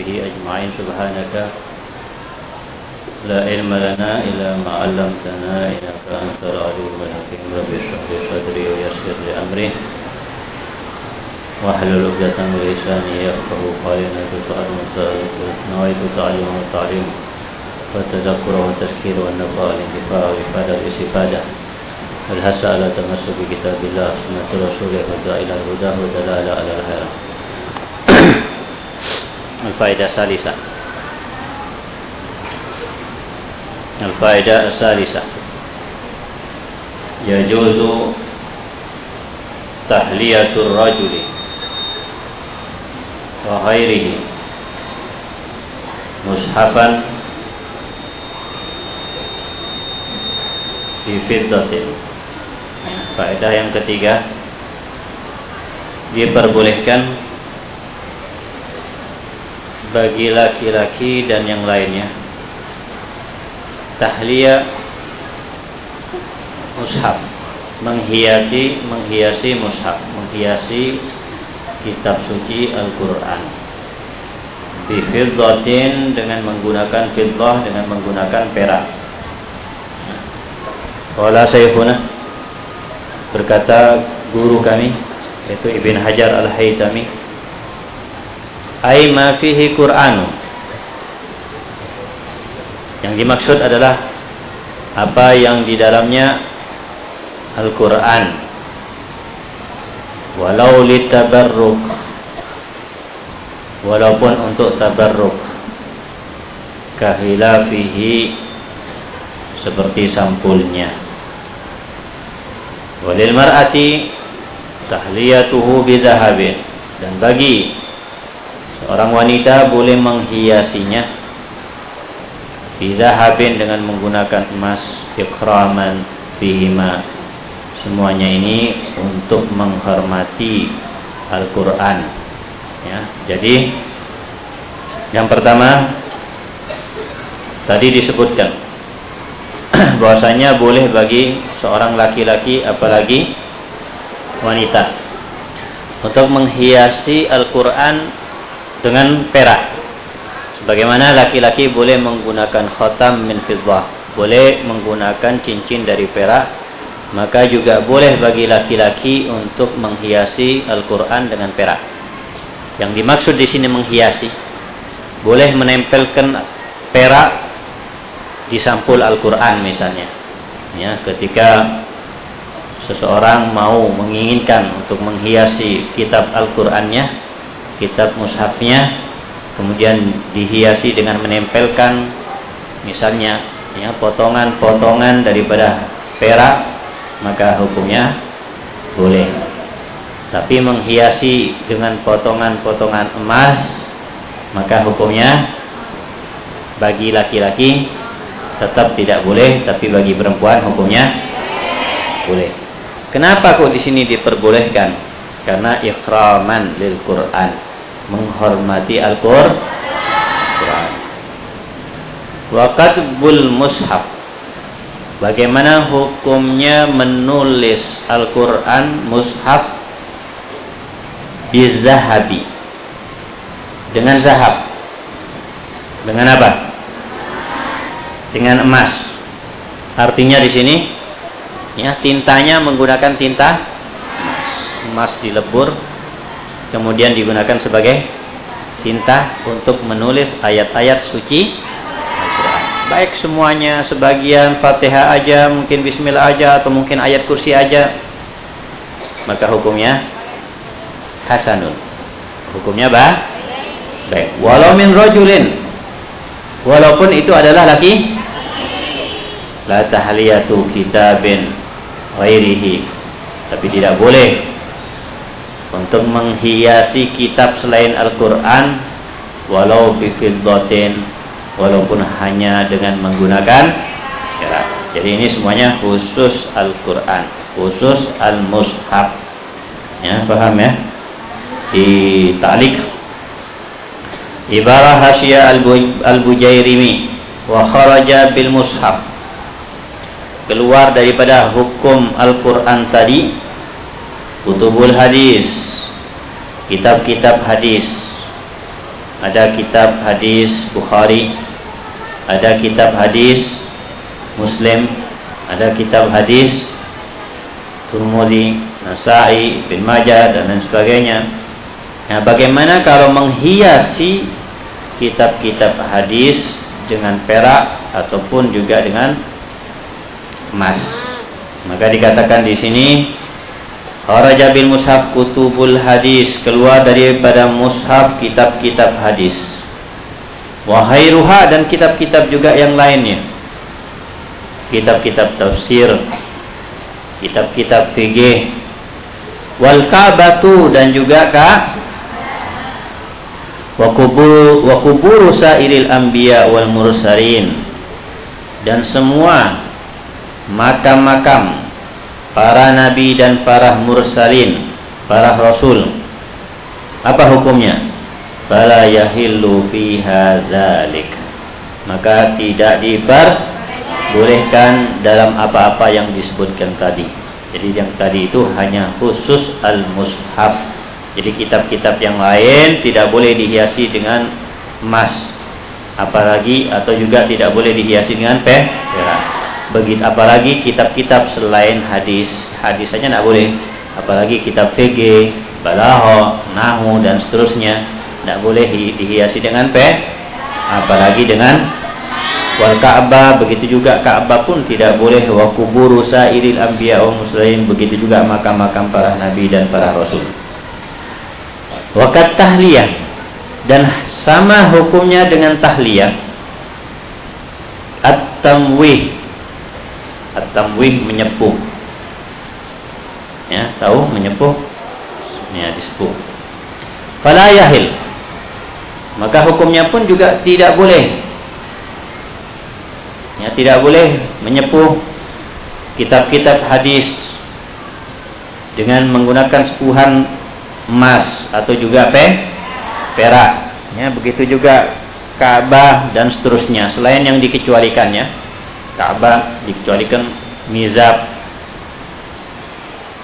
وصحبه أجمعين. سبحانك لا علم لنا إلا ما علمتنا إنك أنت العليم الحكيم. رب اشرح لي صدري ويسر لي أمري. واحلل عقدة من لساني يفقه قولي. نويت تعليم وتعليم والتذكر والتذكير والنفع والانتفاع والإفادة والاستفادة الحث على تمسك بكتاب الله سنة رسوله والداء إلى الهدى والدلالة على الخير الفائدة الثالثة الفائدة الثالثة يجوز تحلية الرجل وغيره مصحفا fi fiddatin. Faedah yang ketiga diperbolehkan bagi laki-laki dan yang lainnya. Tahliya mushaf. Menghiasi menghiasi mushaf. Menghiasi kitab suci Al-Qur'an. Bi fiddatin dengan menggunakan fiddah dengan menggunakan perak. Wala Syekhuna berkata guru kami yaitu Ibn Hajar Al-Haytami ai ma fihi Qur'anu yang dimaksud adalah apa yang di dalamnya Al-Qur'an. Walau litabarruk. Walaupun untuk tabarruk. Kahilafihi seperti sampulnya. Walil mar'ati tahliyatuhu bizahabin. Dan bagi seorang wanita boleh menghiasinya bizahabin dengan menggunakan emas ikraman bihima semuanya ini untuk menghormati Al-Qur'an ya. Jadi yang pertama tadi disebutkan bahwasanya boleh bagi seorang laki-laki apalagi wanita untuk menghiasi Al-Qur'an dengan perak. Sebagaimana laki-laki boleh menggunakan khatam min fiddah, boleh menggunakan cincin dari perak, maka juga boleh bagi laki-laki untuk menghiasi Al-Qur'an dengan perak. Yang dimaksud di sini menghiasi boleh menempelkan perak di sampul Al-Quran misalnya. Ya, ketika seseorang mau menginginkan untuk menghiasi kitab Al-Qurannya, kitab mushafnya, kemudian dihiasi dengan menempelkan misalnya ya potongan-potongan daripada perak, maka hukumnya boleh. Tapi menghiasi dengan potongan-potongan emas, maka hukumnya bagi laki-laki tetap tidak boleh, tapi bagi perempuan hukumnya boleh. Kenapa kok di sini diperbolehkan? Karena ikraman lil Quran, menghormati Al-Qur'an. Wa bul mushaf. Bagaimana hukumnya menulis Al-Qur'an mushaf bizahabi dengan zahab. Dengan apa? dengan emas. Artinya di sini ya tintanya menggunakan tinta. Emas dilebur kemudian digunakan sebagai tinta untuk menulis ayat-ayat suci. Baik semuanya, sebagian Fatihah aja, mungkin bismillah aja atau mungkin ayat kursi aja. Maka hukumnya hasanun. Hukumnya bah? Baik. Walau min rajulin walaupun itu adalah laki la tahliyatu kitabin ghairihi tapi tidak boleh untuk menghiasi kitab selain Al-Qur'an walau bi fiddatin walaupun hanya dengan menggunakan perak. Jadi ini semuanya khusus Al-Qur'an, khusus Al-Mushaf. Ya, paham ya? Di ta'liq Ibarah Hasya Al-Bujairimi wa kharaja bil mushaf keluar daripada hukum Al-Quran tadi kutubul hadis kitab-kitab hadis ada kitab hadis Bukhari, ada kitab hadis Muslim, ada kitab hadis Turmudi, Nasai, Ibn Majah dan lain sebagainya. Nah, bagaimana kalau menghiasi kitab-kitab hadis dengan perak ataupun juga dengan emas? Maka dikatakan di sini Kharaja bil mushaf kutubul hadis. Keluar daripada mushaf kitab-kitab hadis. Wahairuha dan kitab-kitab juga yang lainnya. Kitab-kitab tafsir, kitab-kitab fikih, wal kabatu dan juga ka? Wa kubur wa sairil anbiya wal mursalin. Dan semua makam-makam para nabi dan para mursalin, para rasul. Apa hukumnya? Fala yahillu fiha dzalik. Maka tidak diperbolehkan dalam apa-apa yang disebutkan tadi. Jadi yang tadi itu hanya khusus al-mushaf. Jadi kitab-kitab yang lain tidak boleh dihiasi dengan emas. Apalagi atau juga tidak boleh dihiasi dengan perak begitu apalagi kitab-kitab selain hadis. Hadis saja tidak boleh. Apalagi kitab VG balaho nahu dan seterusnya. Tidak boleh dihiasi dengan pe apalagi dengan wal Ka'bah begitu juga Ka'bah pun tidak boleh. Wa kuburu sairil anbiya wa muslimin begitu juga makam-makam para nabi dan para rasul. Wakat tahliyah. Dan sama hukumnya dengan tahliyah. At-tamwih at-tamwih menyepuh. Ya, tahu menyepuh? Ya, disepuh. Fala yahil. Maka hukumnya pun juga tidak boleh. Ya, tidak boleh menyepuh kitab-kitab hadis dengan menggunakan sepuhan emas atau juga pe perak. Ya, begitu juga Ka'bah dan seterusnya selain yang dikecualikannya. Ka'bah dikecualikan mizab.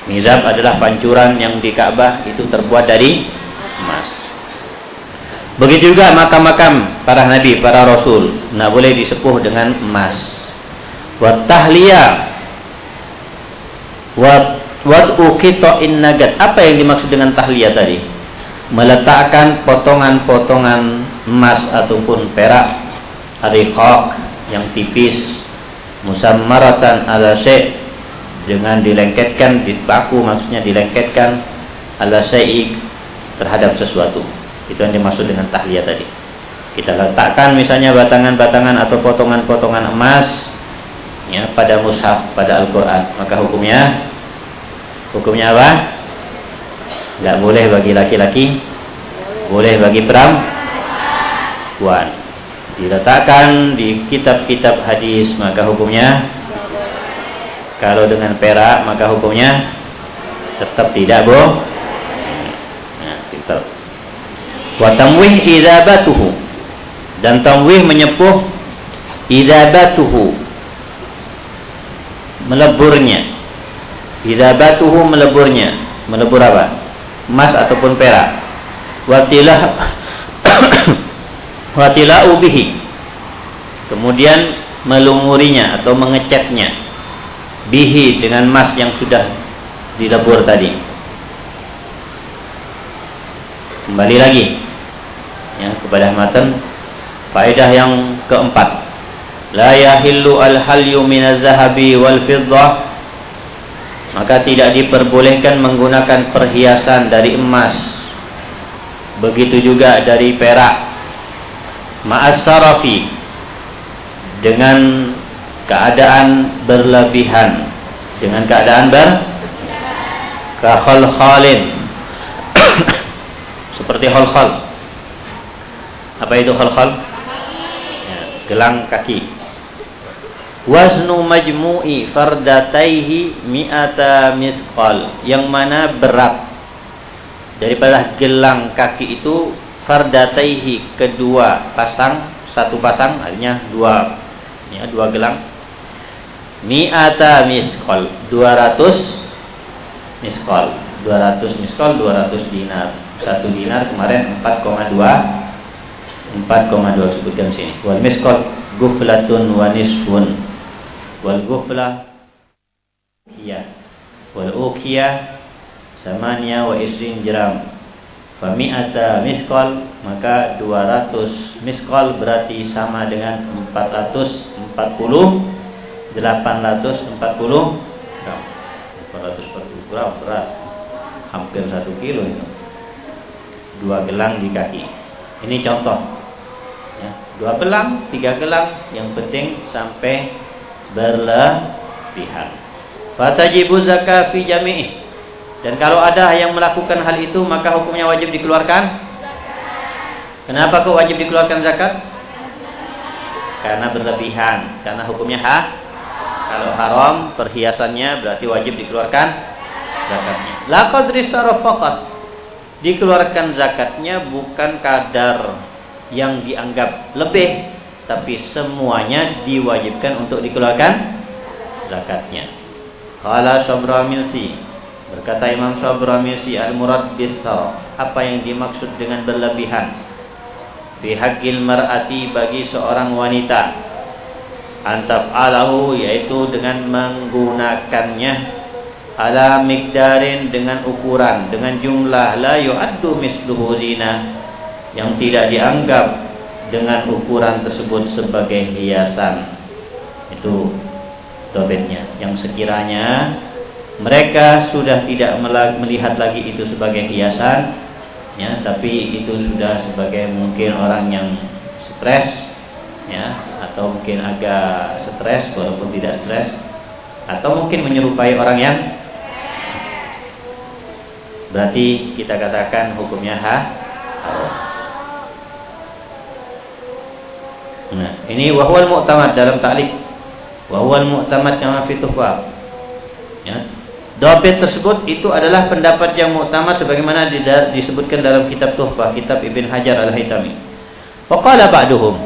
Mizab adalah pancuran yang di Ka'bah itu terbuat dari emas. Begitu juga makam-makam para nabi, para rasul, tidak boleh disepuh dengan emas. Wa tahliya wa wad'u in nagat. Apa yang dimaksud dengan tahliya tadi? Meletakkan potongan-potongan emas ataupun perak, ariqaq yang tipis musammaratan ala syai' dengan dilengketkan dipaku maksudnya dilengketkan ala syai' terhadap sesuatu. Itu yang dimaksud dengan tahliyah tadi. Kita letakkan misalnya batangan-batangan atau potongan-potongan emas ya pada mushaf pada Al-Qur'an, maka hukumnya hukumnya apa? Enggak boleh bagi laki-laki, boleh bagi perempuan diletakkan di kitab-kitab hadis maka hukumnya kalau dengan perak maka hukumnya tetap tidak boh nah, kita wa tamwih idabatuhu. Dan tamwih menyepuh idabatuhu. Meleburnya. Idabatuhu meleburnya. Melebur apa? Emas ataupun perak. Watilah Watila'u bihi. Kemudian melumurinya atau mengecatnya bihi dengan emas yang sudah dilebur tadi. Kembali lagi ya kepada matan faedah yang keempat. La yahillu al-halyu zahabi wal fiddah maka tidak diperbolehkan menggunakan perhiasan dari emas begitu juga dari perak ma'asarafi dengan keadaan berlebihan. Dengan keadaan ber khalin seperti khal apa itu khal ya, gelang kaki. Waznu majmu'i fardataihi mi'ata mithqal. Yang mana berat daripada gelang kaki itu fardataihi kedua pasang satu pasang artinya dua ya dua gelang mi'ata miskol 200 miskol 200 miskol 200 dinar satu dinar kemarin 4,2 4,2 sebutkan sini. Wal miskot guflatun wa nisfun. Wal guflah iya. Wal ukhiyah samania wa isrin gram. Fami'ata miskol maka 200 miskol berarti sama dengan 440 840 gram. 440 gram berat hampir 1 kilo itu. Dua gelang di kaki. Ini contoh ya, dua gelang, tiga gelang, yang penting sampai berlebihan. Fatajibu zakat fi jami'i. Dan kalau ada yang melakukan hal itu maka hukumnya wajib dikeluarkan. Kenapa kok wajib dikeluarkan zakat? Karena berlebihan, karena hukumnya ha. Kalau haram perhiasannya berarti wajib dikeluarkan zakatnya. La qadri faqat. Dikeluarkan zakatnya bukan kadar yang dianggap lebih tapi semuanya diwajibkan untuk dikeluarkan zakatnya. Qala Sabramilsi berkata Imam Sabramilsi al-murad bisar apa yang dimaksud dengan berlebihan? Fi haqqil mar'ati bagi seorang wanita. Antaf alahu yaitu dengan menggunakannya. Ala mikdarin dengan ukuran dengan jumlah. La yu'addu misluhu zina. Yang tidak dianggap dengan ukuran tersebut sebagai hiasan. Itu dobetnya. Yang sekiranya mereka sudah tidak melihat lagi itu sebagai hiasan, ya, tapi itu sudah sebagai mungkin orang yang stres, ya, atau mungkin agak stres walaupun tidak stres, atau mungkin menyerupai orang yang berarti kita katakan hukumnya ha. Nah, ini wahwal mu'tamad dalam ta'liq. Wahwal mu'tamad kama fi. Ya. Dobit tersebut itu adalah pendapat yang mu'tamad sebagaimana disebutkan dalam kitab Tuhfah, kitab Ibn Hajar Al-Haytami. Waqala ba'duhum.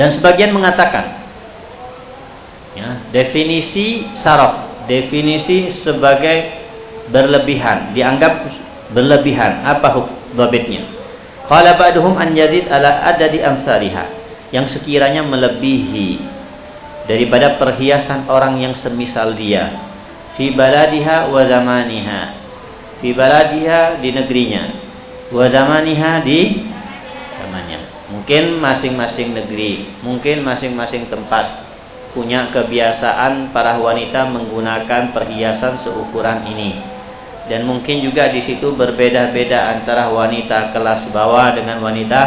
Dan sebagian mengatakan ya, definisi saraf, definisi sebagai berlebihan, dianggap berlebihan. Apa dobitnya? Qala ba'duhum an yazid ala adadi amsariha yang sekiranya melebihi daripada perhiasan orang yang semisal dia fi baladiha wa zamaniha. Fi baladiha di negerinya. Wa zamaniha di zamannya. Mungkin masing-masing negeri mungkin masing-masing tempat punya kebiasaan para wanita menggunakan perhiasan seukuran ini. Dan mungkin juga di situ berbeda-beda antara wanita kelas bawah dengan wanita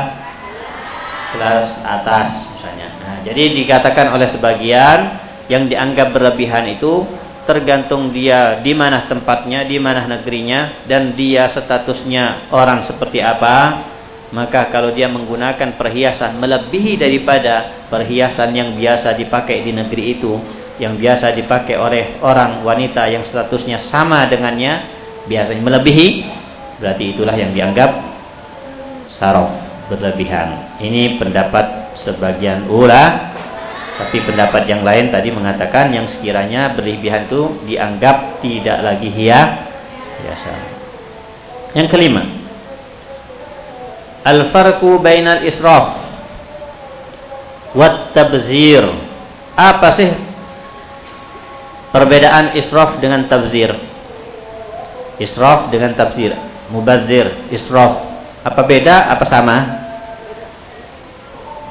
kelas atas misalnya. Nah, jadi dikatakan oleh sebagian yang dianggap berlebihan itu tergantung dia di mana tempatnya, di mana negerinya dan dia statusnya orang seperti apa. Maka kalau dia menggunakan perhiasan melebihi daripada perhiasan yang biasa dipakai di negeri itu, yang biasa dipakai oleh orang wanita yang statusnya sama dengannya, biasanya melebihi, berarti itulah yang dianggap saraf berlebihan. Ini pendapat sebagian ula, tapi pendapat yang lain tadi mengatakan yang sekiranya berlebihan itu dianggap tidak lagi hia biasa. Yang kelima, al-farqu bainal israf wat tabzir. Apa sih perbedaan israf dengan tabzir? Israf dengan tabzir, mubazir, israf. Apa beda? Apa sama?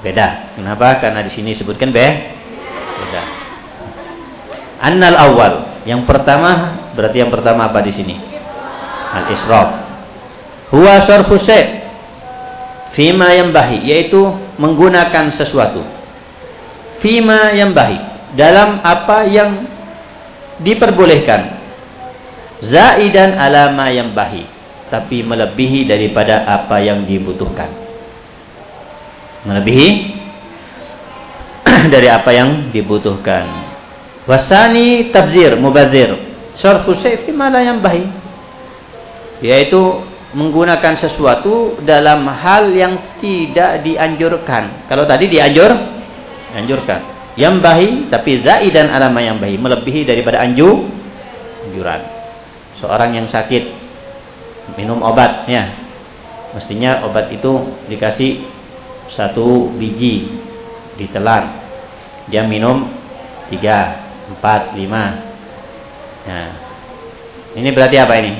Beda. Kenapa? Karena di sini sebutkan be beda. Annal awal. Yang pertama berarti yang pertama apa di sini? Al israf. Huwa sarfu fima yang bahi yaitu menggunakan sesuatu. Fima yang bahi dalam apa yang diperbolehkan. Zaidan alama yang bahi tapi melebihi daripada apa yang dibutuhkan melebihi dari apa yang dibutuhkan. Wasani tabzir mubazir. Syarfu syaifi malah yang baik. Yaitu menggunakan sesuatu dalam hal yang tidak dianjurkan. Kalau tadi dianjur, anjurkan. Yang bahi tapi zaidan alama yang bahi melebihi daripada anju anjuran. Seorang yang sakit minum obat ya. Mestinya obat itu dikasih satu biji ditelan. Dia minum tiga, empat, lima. Nah, ini berarti apa ini?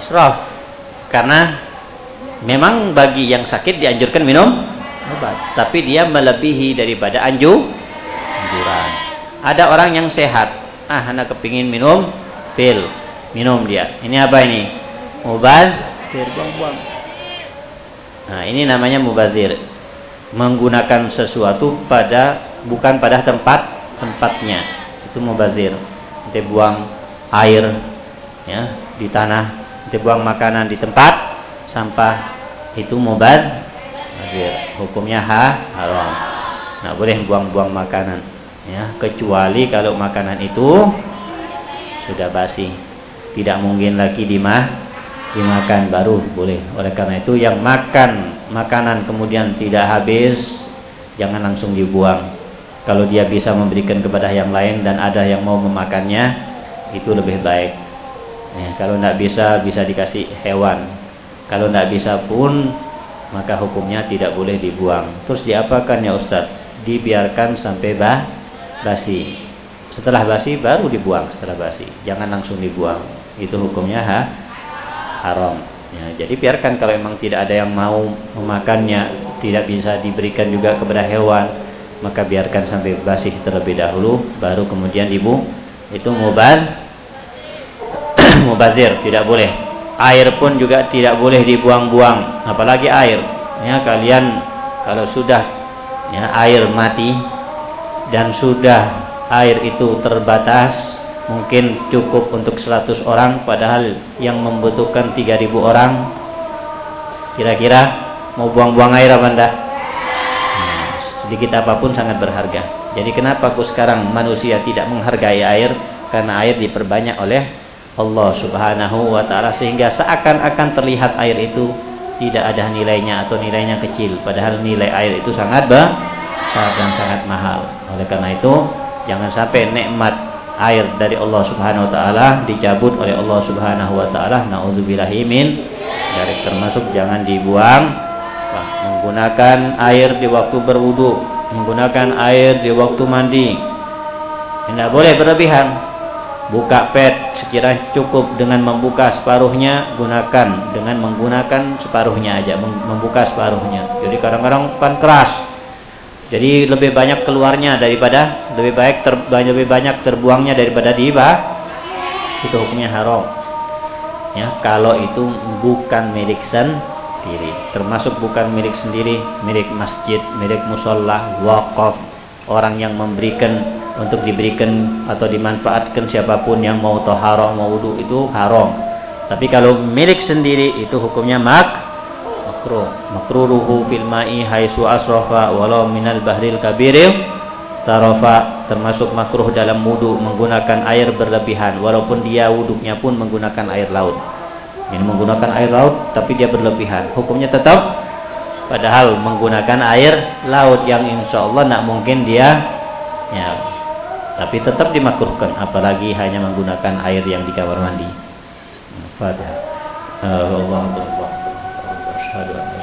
Israf. Karena memang bagi yang sakit dianjurkan minum obat, tapi dia melebihi daripada anju anjuran. Ada orang yang sehat, ah anak kepingin minum pil, minum dia. Ini apa ini? Obat, buang-buang. Nah, ini namanya mubazir. Menggunakan sesuatu pada bukan pada tempat tempatnya. Itu mubazir. Nanti buang air ya di tanah, nanti buang makanan di tempat sampah. Itu mubazir. Hukumnya ha haram. Nah, boleh buang-buang makanan ya, kecuali kalau makanan itu sudah basi. Tidak mungkin lagi dimah dimakan baru boleh. Oleh karena itu yang makan makanan kemudian tidak habis jangan langsung dibuang. Kalau dia bisa memberikan kepada yang lain dan ada yang mau memakannya itu lebih baik. Ya, kalau tidak bisa bisa dikasih hewan. Kalau tidak bisa pun maka hukumnya tidak boleh dibuang. Terus diapakan ya Ustaz? Dibiarkan sampai bah, basi. Setelah basi baru dibuang setelah basi. Jangan langsung dibuang. Itu hukumnya ha? Haram. Ya, jadi biarkan kalau memang tidak ada yang mau memakannya, tidak bisa diberikan juga kepada hewan, maka biarkan sampai basi terlebih dahulu, baru kemudian ibu itu mubaz mubazir, tidak boleh. Air pun juga tidak boleh dibuang-buang, apalagi air. Ya, kalian kalau sudah ya air mati dan sudah air itu terbatas mungkin cukup untuk 100 orang padahal yang membutuhkan 3000 orang. Kira-kira mau buang-buang air apa enggak? Nah, sedikit apa pun sangat berharga. Jadi kenapa aku sekarang manusia tidak menghargai air? Karena air diperbanyak oleh Allah subhanahu wa ta'ala sehingga seakan-akan terlihat air itu tidak ada nilainya atau nilainya kecil. Padahal nilai air itu sangat besar dan sangat mahal. Oleh karena itu jangan sampai nikmat air dari Allah Subhanahu wa taala dicabut oleh Allah Subhanahu wa taala. Naudzubillahi min dari termasuk jangan dibuang. Wah, menggunakan air di waktu berwudu menggunakan air di waktu mandi. Tidak boleh berlebihan. Buka pet sekiranya cukup dengan membuka separuhnya gunakan dengan menggunakan separuhnya aja membuka separuhnya. Jadi kadang-kadang kan keras jadi lebih banyak keluarnya daripada lebih baik ter, lebih banyak terbuangnya daripada diba. Itu hukumnya haram. Ya, kalau itu bukan milik sendiri, termasuk bukan milik sendiri, milik masjid, milik musola, wakaf, orang yang memberikan untuk diberikan atau dimanfaatkan siapa pun yang mau toharoh mau wudhu itu haram. Tapi kalau milik sendiri itu hukumnya mak makruh makruruhu fil ma'i haitsu asrafa walau minal bahril kabiril tarofa termasuk makruh dalam wudu menggunakan air berlebihan walaupun dia wuduknya pun menggunakan air laut. Ini menggunakan air laut tapi dia berlebihan. Hukumnya tetap padahal menggunakan air laut yang insya Allah nak mungkin dia ya tapi tetap dimakruhkan apalagi hanya menggunakan air yang di kamar mandi. Fatihah Allah أشهد أن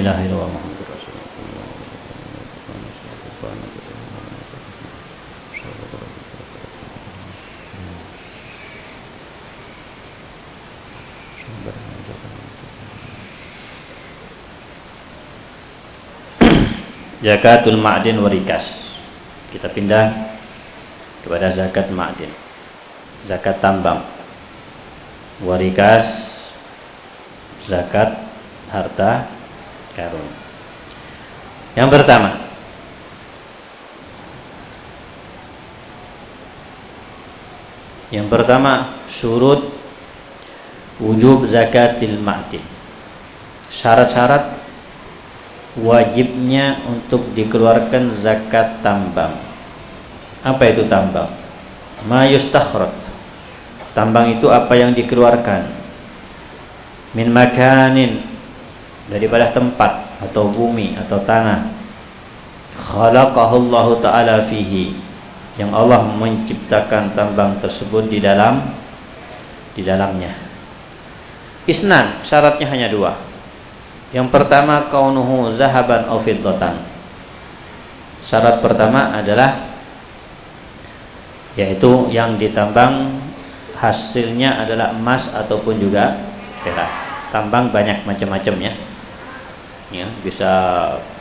ilaha illallah Muhammadur Zakatul ma'din warikas. Kita pindah kepada zakat ma'din. Zakat tambang. Warikas zakat harta karun. Yang pertama, Yang pertama, surut wujub zakatil ma'din. Syarat-syarat wajibnya untuk dikeluarkan zakat tambang. Apa itu tambang? Ma yustakhrat. Tambang itu apa yang dikeluarkan? Min makanin daripada tempat atau bumi atau tanah. Khalaqahu Allah taala fihi. Yang Allah menciptakan tambang tersebut di dalam di dalamnya. Isnan, syaratnya hanya dua yang pertama kaunuhu zahaban aw fiddatan. Syarat pertama adalah yaitu yang ditambang hasilnya adalah emas ataupun juga perak. Tambang banyak macam-macam ya. Ya, bisa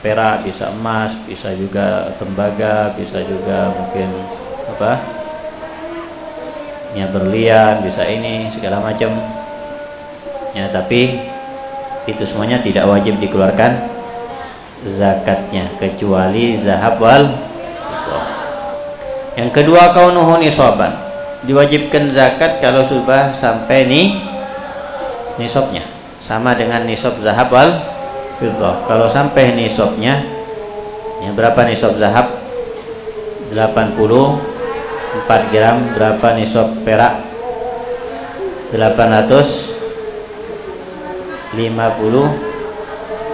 perak, bisa emas, bisa juga tembaga, bisa juga mungkin apa? Ya berlian, bisa ini segala macam. Ya, tapi itu semuanya tidak wajib dikeluarkan zakatnya kecuali zahab wal yang kedua kaunuhu nisaban diwajibkan zakat kalau sudah sampai nih nisabnya sama dengan nisab zahab wal fiddah kalau sampai nisabnya yang berapa nisab zahab 84 gram berapa nisab perak 800 50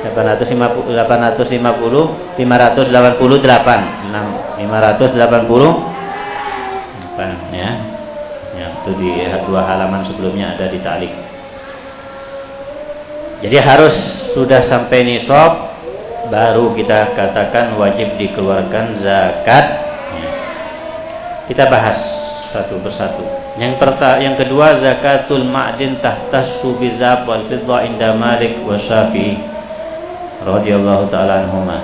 850 850 588 6 580 apa ya ya itu di dua halaman sebelumnya ada di talik jadi harus sudah sampai nisab baru kita katakan wajib dikeluarkan zakat kita bahas satu persatu yang pertama, yang kedua zakatul ma'din tahta subizab wal fidda inda Malik wa Syafi'i radhiyallahu taala anhuma.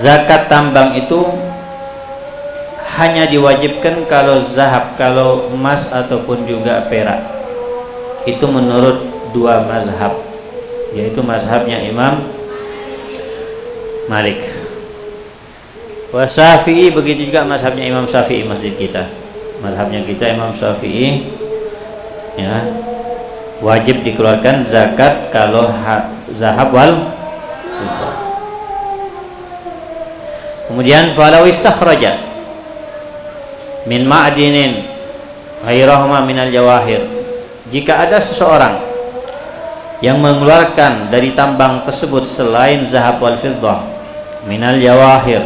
Zakat tambang itu hanya diwajibkan kalau zahab, kalau emas ataupun juga perak. Itu menurut dua mazhab, yaitu mazhabnya Imam Malik. Wa Syafi'i begitu juga mazhabnya Imam Syafi'i masjid kita. Madhabnya kita Imam Syafi'i ya wajib dikeluarkan zakat kalau zahab wal kemudian falau istakhraja min ma'dinin ghairahuma minal jawahir. Jika ada seseorang yang mengeluarkan dari tambang tersebut selain zahab wal fiddah minal jawahir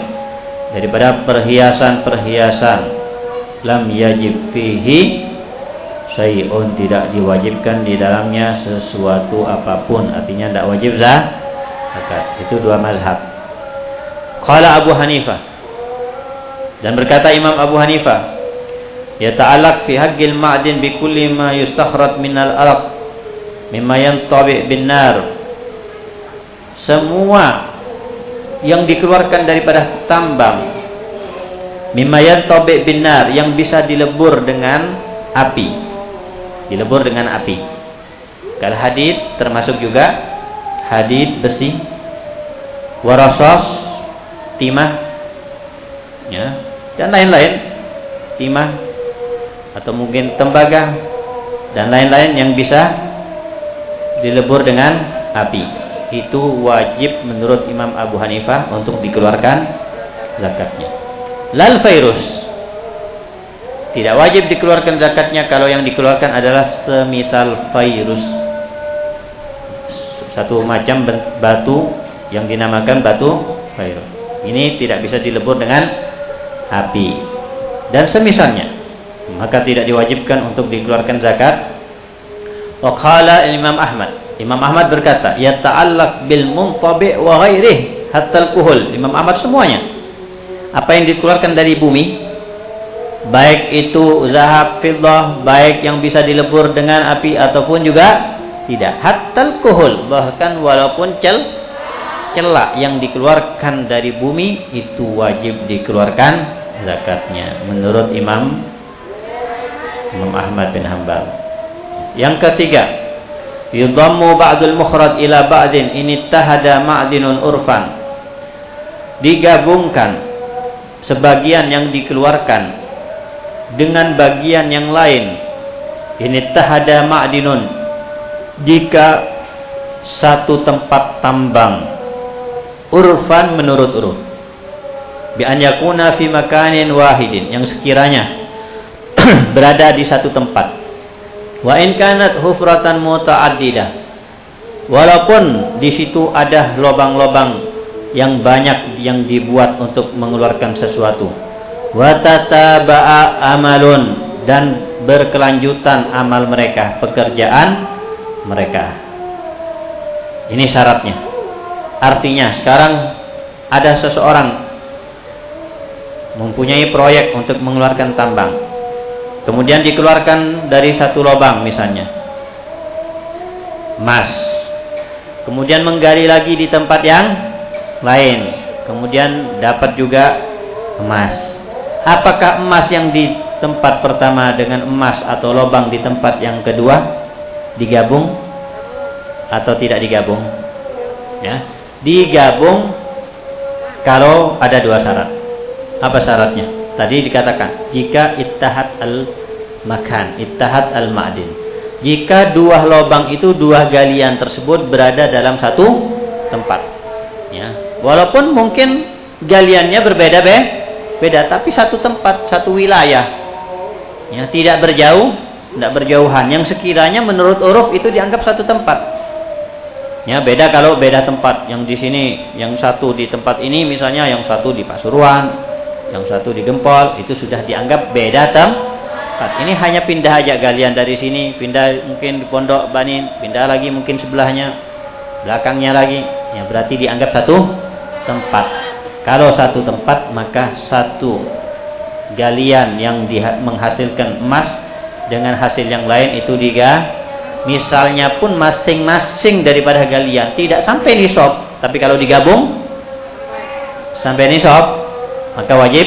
daripada perhiasan-perhiasan lam yajib fihi syai'un tidak diwajibkan di dalamnya sesuatu apa pun. Artinya tidak wajib zakat. Itu dua mazhab. Qala Abu Hanifah. Dan berkata Imam Abu Hanifah ya ta'alaq fi haqqil ma'din bi kulli ma yustakhrat min al-araq mimma yantabi bin nar semua yang dikeluarkan daripada tambang. Mimayan tobek binar yang bisa dilebur dengan api. Dilebur dengan api. Kalau hadid termasuk juga hadid besi, warasos, timah, ya, dan lain-lain, timah. Atau mungkin tembaga. Dan lain-lain yang bisa dilebur dengan api. Itu wajib menurut Imam Abu Hanifah untuk dikeluarkan zakatnya. Lal virus tidak wajib dikeluarkan zakatnya kalau yang dikeluarkan adalah semisal virus satu macam batu yang dinamakan batu virus ini tidak bisa dilebur dengan api. Dan semisalnya maka tidak diwajibkan untuk dikeluarkan zakat Waqala Imam Ahmad. Imam Ahmad berkata ya ta'allaq bil muntabi wa ghairihi hatta kuhul. Imam Ahmad semuanya. Apa yang dikeluarkan dari bumi? Baik itu zahab fiddah baik yang bisa dilebur dengan api ataupun juga tidak. Hatta kuhul bahkan walaupun cel celak yang dikeluarkan dari bumi itu wajib dikeluarkan zakatnya. Menurut Imam Imam Ahmad bin Hambal yang ketiga yudammu ba'dul mukhrad ila ba'din ini tahada ma'dinun urfan. Digabungkan sebagian yang dikeluarkan dengan bagian yang lain. Ini tahada ma'dinun jika satu tempat tambang. Urfan menurut uruf bi an fi makanin wahidin yang sekiranya berada di satu tempat Wa in kanat hufratan muta'addidah. Walaupun di situ ada lobang-lobang yang banyak yang dibuat untuk mengeluarkan sesuatu. Wa tataba'a amalun dan berkelanjutan amal mereka, pekerjaan mereka. Ini syaratnya. Artinya sekarang ada seseorang mempunyai proyek untuk mengeluarkan tambang Kemudian dikeluarkan dari satu lubang misalnya. Emas. Kemudian menggali lagi di tempat yang lain. Kemudian dapat juga emas. Apakah emas yang di tempat pertama dengan emas atau lubang di tempat yang kedua digabung atau tidak digabung? Ya, digabung kalau ada dua syarat. Apa syaratnya? Tadi dikatakan jika ittahad al makan, ittahad al ma'din. Jika dua lubang itu dua galian tersebut berada dalam satu tempat. Ya. Walaupun mungkin galiannya berbeda be, beda tapi satu tempat, satu wilayah. Ya, tidak berjauh, tidak berjauhan. Yang sekiranya menurut uruf itu dianggap satu tempat. Ya, beda kalau beda tempat. Yang di sini, yang satu di tempat ini misalnya, yang satu di Pasuruan, yang satu di Gempol itu sudah dianggap beda tempat. Ini hanya pindah aja galian dari sini, pindah mungkin di Pondok Banin, pindah lagi mungkin sebelahnya, belakangnya lagi. Ya berarti dianggap satu tempat. Kalau satu tempat maka satu galian yang menghasilkan emas dengan hasil yang lain itu tiga misalnya pun masing-masing daripada galian tidak sampai nisab tapi kalau digabung sampai nisab maka wajib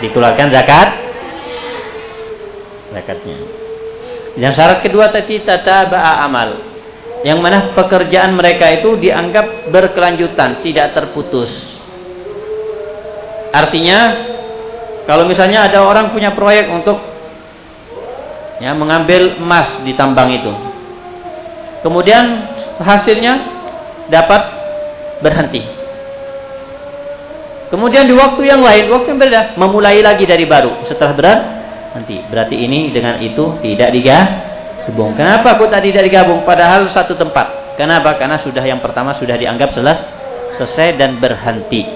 dikeluarkan zakat zakatnya. Yang syarat kedua tadi tata ba'a amal. Yang mana pekerjaan mereka itu dianggap berkelanjutan, tidak terputus. Artinya kalau misalnya ada orang punya proyek untuk ya mengambil emas di tambang itu. Kemudian hasilnya dapat berhenti. Kemudian di waktu yang lain, waktu yang berbeda, memulai lagi dari baru. Setelah berat, nanti. Berarti ini dengan itu tidak digabung. Kenapa kok tadi tidak digabung? Padahal satu tempat. Kenapa? Karena sudah yang pertama sudah dianggap selas, selesai dan berhenti.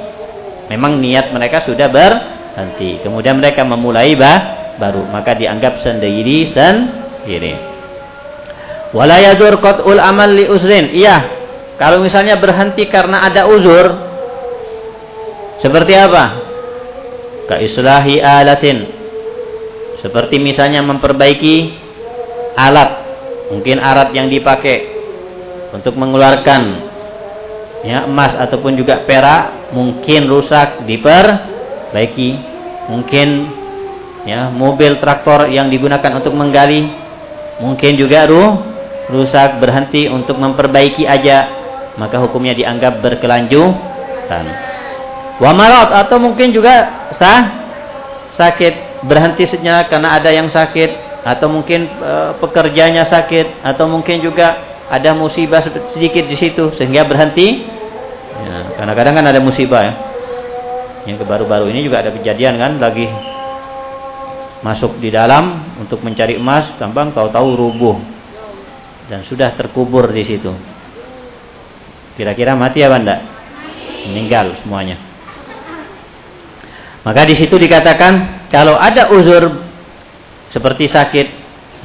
Memang niat mereka sudah berhenti. Kemudian mereka memulai bah, baru. Maka dianggap sendiri sendiri. Wala yadur qat'ul amal li uzrin. Iya. Kalau misalnya berhenti karena ada uzur, seperti apa? Kaislahi alatin. Seperti misalnya memperbaiki alat. Mungkin alat yang dipakai untuk mengeluarkan ya emas ataupun juga perak mungkin rusak diperbaiki. Mungkin ya mobil traktor yang digunakan untuk menggali mungkin juga ruh rusak berhenti untuk memperbaiki aja maka hukumnya dianggap berkelanjutan. Wa marad atau mungkin juga sah sakit berhenti sejenak karena ada yang sakit atau mungkin e, pekerjanya sakit atau mungkin juga ada musibah sedikit di situ sehingga berhenti. Ya, karena kadang kan ada musibah ya. Yang baru-baru ini juga ada kejadian kan lagi masuk di dalam untuk mencari emas, tambang tahu-tahu rubuh dan sudah terkubur di situ. Kira-kira mati ya Banda? Meninggal semuanya. Maka di situ dikatakan kalau ada uzur seperti sakit,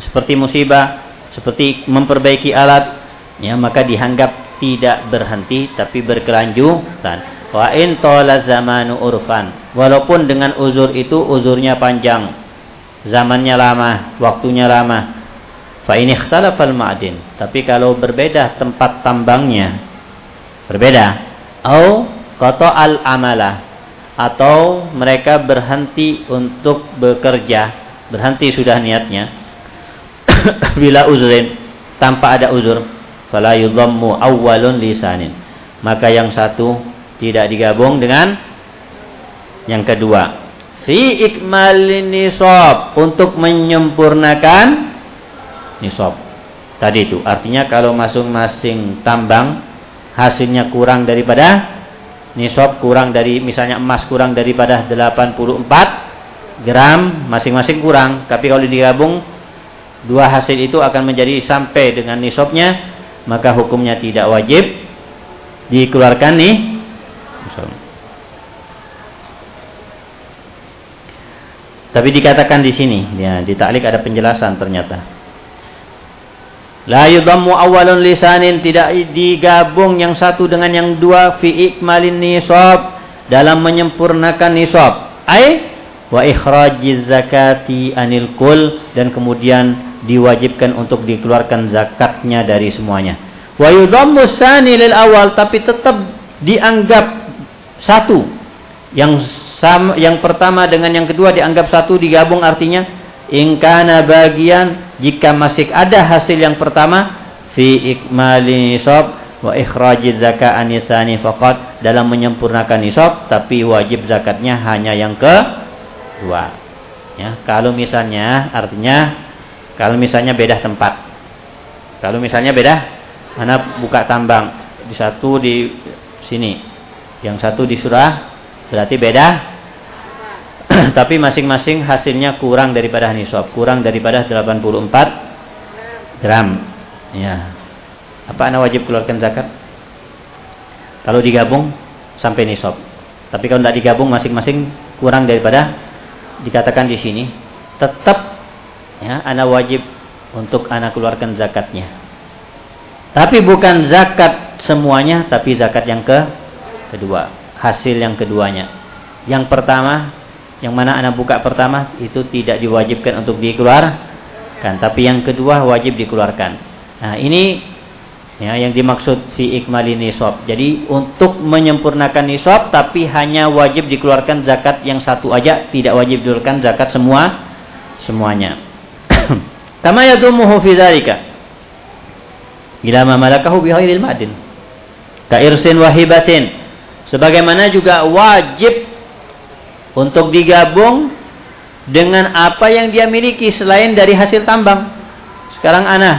seperti musibah, seperti memperbaiki alat, ya maka dianggap tidak berhenti tapi berkelanjutan. Wa in zamanu urfan. Walaupun dengan uzur itu uzurnya panjang. Zamannya lama, waktunya lama. Fa ini ikhtalafal ma'din. Tapi kalau berbeda tempat tambangnya, berbeda. Au qata al amala atau mereka berhenti untuk bekerja, berhenti sudah niatnya. Bila uzrin tanpa ada uzur, fala yudhammu awwalun lisanin. Maka yang satu tidak digabung dengan yang kedua. Fi ikmalin nisab untuk menyempurnakan nisab. Tadi itu artinya kalau masing-masing tambang hasilnya kurang daripada nisab kurang dari misalnya emas kurang daripada 84 gram masing-masing kurang. Tapi kalau digabung dua hasil itu akan menjadi sampai dengan nisabnya maka hukumnya tidak wajib dikeluarkan nih. Tapi dikatakan di sini ya di taklik ada penjelasan ternyata La yudammu awalun lisanin tidak digabung yang satu dengan yang dua fi ikmalin nisab dalam menyempurnakan nisab. Ai wa ikhrajiz zakati anil kul dan kemudian diwajibkan untuk dikeluarkan zakatnya dari semuanya. Wa yudammu sani lil awal tapi tetap dianggap satu. Yang sama, yang pertama dengan yang kedua dianggap satu digabung artinya ingkana bagian jika masih ada hasil yang pertama fi ikmali nisab wa ikhrajiz zakat anisani faqat dalam menyempurnakan nisab tapi wajib zakatnya hanya yang ke dua ya kalau misalnya artinya kalau misalnya beda tempat. Kalau misalnya beda mana buka tambang? Di satu di sini yang satu di surah berarti beda tapi masing-masing hasilnya kurang daripada nisab, kurang daripada 84 gram. Ya. Apa anda wajib keluarkan zakat? Kalau digabung sampai nisab. Tapi kalau tidak digabung masing-masing kurang daripada dikatakan di sini, tetap ya anda wajib untuk anda keluarkan zakatnya. Tapi bukan zakat semuanya, tapi zakat yang ke kedua, hasil yang keduanya. Yang pertama yang mana anak buka pertama itu tidak diwajibkan untuk dikeluarkan, tapi yang kedua wajib dikeluarkan. Nah, ini ya yang dimaksud fi ikmali nisab. Jadi untuk menyempurnakan nisab tapi hanya wajib dikeluarkan zakat yang satu aja, tidak wajib dikeluarkan zakat semua semuanya. Kama yadumuhu fi dzalika. Ila ma malakahu bi ghairil madin. Ka irsin wahibatin. Sebagaimana juga wajib untuk digabung dengan apa yang dia miliki selain dari hasil tambang. Sekarang ana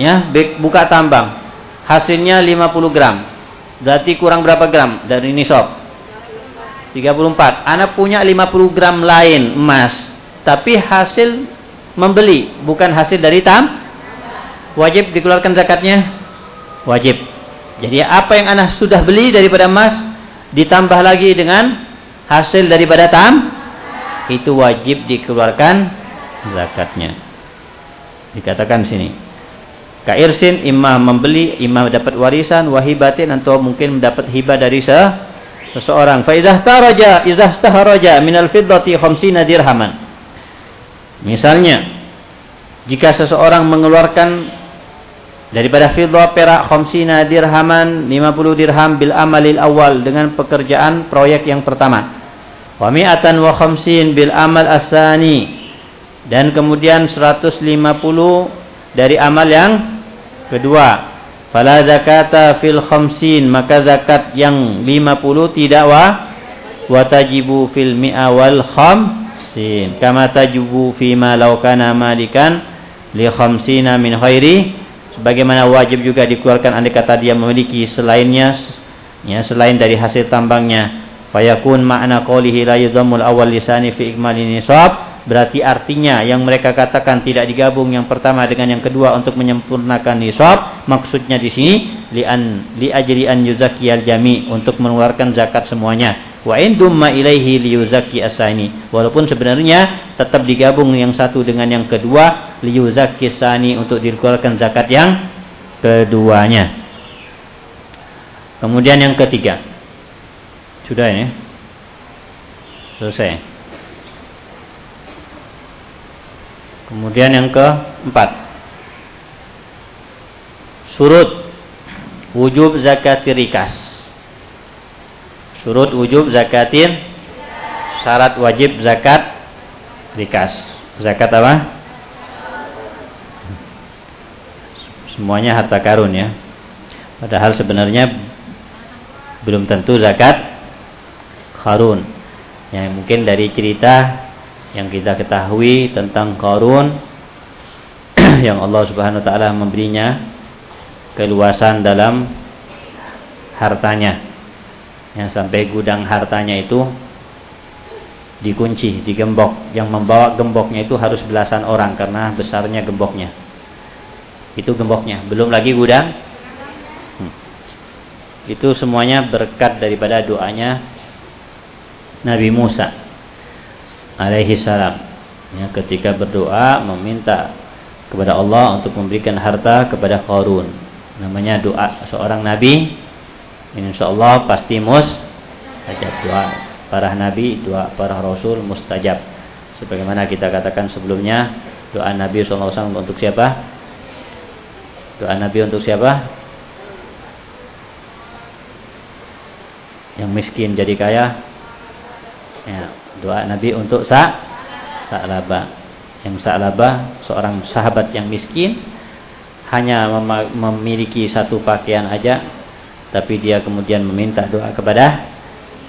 ya buka tambang. Hasilnya 50 gram. Berarti kurang berapa gram dari nisab? 34. Ana punya 50 gram lain emas, tapi hasil membeli, bukan hasil dari tam. Wajib dikeluarkan zakatnya? Wajib. Jadi apa yang ana sudah beli daripada emas ditambah lagi dengan hasil daripada tam itu wajib dikeluarkan zakatnya. Dikatakan sini. Kairsin imam membeli, imam dapat warisan, wahibatin atau mungkin mendapat hibah dari se seseorang. Fa idzah taraja, idzah staharaja minal fiddati khamsina dirhaman. Misalnya, jika seseorang mengeluarkan daripada fiddah perak khamsina dirhaman 50 dirham bil amalil awal dengan pekerjaan proyek yang pertama. Wa mi'atan wa bil amal asani dan kemudian 150 dari amal yang kedua. Fala zakata fil khamsin maka zakat yang 50 tidak wa watajibu fil mi'a wal khamsin. Kama tajibu fi ma law kana malikan li khamsina min khairi sebagaimana wajib juga dikeluarkan andai kata dia memiliki selainnya ya selain dari hasil tambangnya. Fayakun makna qoulihi la yudhammul awal lisani fi ikmali nisab. Berarti artinya yang mereka katakan tidak digabung yang pertama dengan yang kedua untuk menyempurnakan nisab maksudnya di sini li an li ajri an yuzakiyal jami untuk mengeluarkan zakat semuanya Wa in dumma ilaihi liyuzakki asani. Walaupun sebenarnya tetap digabung yang satu dengan yang kedua liyuzakki asani untuk dikeluarkan zakat yang keduanya. Kemudian yang ketiga. Sudah ini. Selesai. Kemudian yang keempat. Surut wujub zakatir rikas. Surut wujub zakatir syarat wajib zakat rikas. Zakat apa? Semuanya harta karun ya. Padahal sebenarnya belum tentu zakat karun. Yang mungkin dari cerita yang kita ketahui tentang karun yang Allah Subhanahu wa taala memberinya keluasan dalam hartanya. Yang sampai gudang hartanya itu dikunci, digembok. Yang membawa gemboknya itu harus belasan orang karena besarnya gemboknya. Itu gemboknya, belum lagi gudang. Hmm. Itu semuanya berkat daripada doanya Nabi Musa alaihi salam. Ya, ketika berdoa meminta kepada Allah untuk memberikan harta kepada Qarun. Namanya doa seorang nabi. Insyaallah pasti mus ajab doa para nabi, doa para rasul mustajab. Sebagaimana kita katakan sebelumnya, doa Nabi SAW untuk siapa? Doa Nabi untuk siapa? Yang miskin jadi kaya. Ya, doa Nabi untuk sa Sa'labah. Yang Sa'labah seorang sahabat yang miskin hanya memiliki satu pakaian aja tapi dia kemudian meminta doa kepada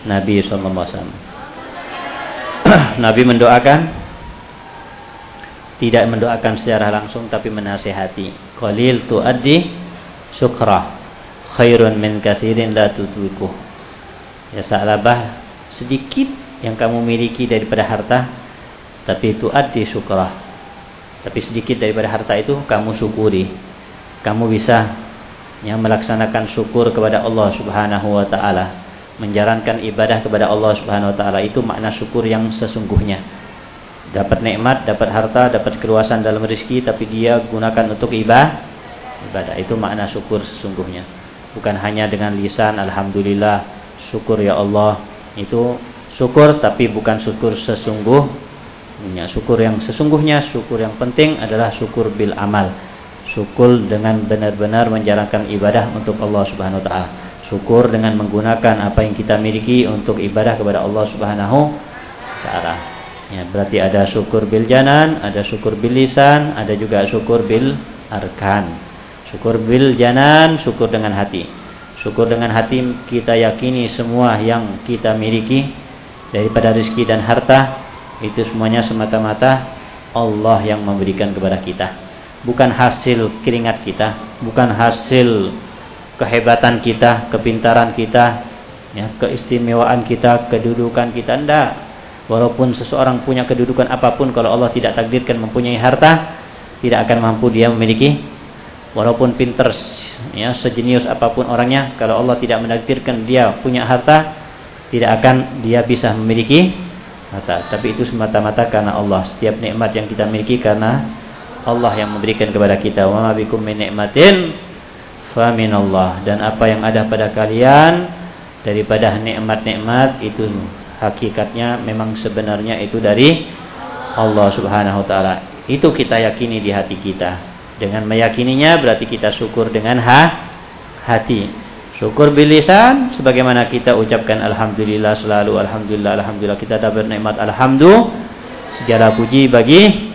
Nabi SAW. Nabi mendoakan tidak mendoakan secara langsung tapi menasihati. Qalil tuaddi syukrah khairun min kathirin la tutwiku. Ya salabah sedikit yang kamu miliki daripada harta tapi itu addi syukrah. Tapi sedikit daripada harta itu kamu syukuri. Kamu bisa yang melaksanakan syukur kepada Allah Subhanahu wa taala menjalankan ibadah kepada Allah Subhanahu wa taala itu makna syukur yang sesungguhnya. Dapat nikmat, dapat harta, dapat keluasan dalam rezeki tapi dia gunakan untuk ibadah. Ibadah itu makna syukur sesungguhnya. Bukan hanya dengan lisan alhamdulillah, syukur ya Allah. Itu syukur tapi bukan syukur sesungguhnya. Syukur yang sesungguhnya, syukur yang penting adalah syukur bil amal. Syukur dengan benar-benar menjalankan ibadah untuk Allah Subhanahu wa taala syukur dengan menggunakan apa yang kita miliki untuk ibadah kepada Allah Subhanahu taala. Ya, berarti ada syukur bil janan, ada syukur bil lisan, ada juga syukur bil arkan. Syukur bil janan, syukur dengan hati. Syukur dengan hati kita yakini semua yang kita miliki daripada rezeki dan harta itu semuanya semata-mata Allah yang memberikan kepada kita. Bukan hasil keringat kita, bukan hasil kehebatan kita, kepintaran kita, ya, keistimewaan kita, kedudukan kita. Tidak. Walaupun seseorang punya kedudukan apa pun, kalau Allah tidak takdirkan mempunyai harta, tidak akan mampu dia memiliki. Walaupun pinter, ya, sejenius apa pun orangnya, kalau Allah tidak menakdirkan dia punya harta, tidak akan dia bisa memiliki harta. Tapi itu semata-mata karena Allah. Setiap nikmat yang kita miliki karena Allah yang memberikan kepada kita. Wa ma bikum min nikmatin faminallah dan apa yang ada pada kalian daripada nikmat-nikmat itu hakikatnya memang sebenarnya itu dari Allah Subhanahu wa taala. Itu kita yakini di hati kita. Dengan meyakininya berarti kita syukur dengan ha hati. Syukur bilisan sebagaimana kita ucapkan alhamdulillah selalu alhamdulillah alhamdulillah kita dapat nikmat alhamdulillah segala puji bagi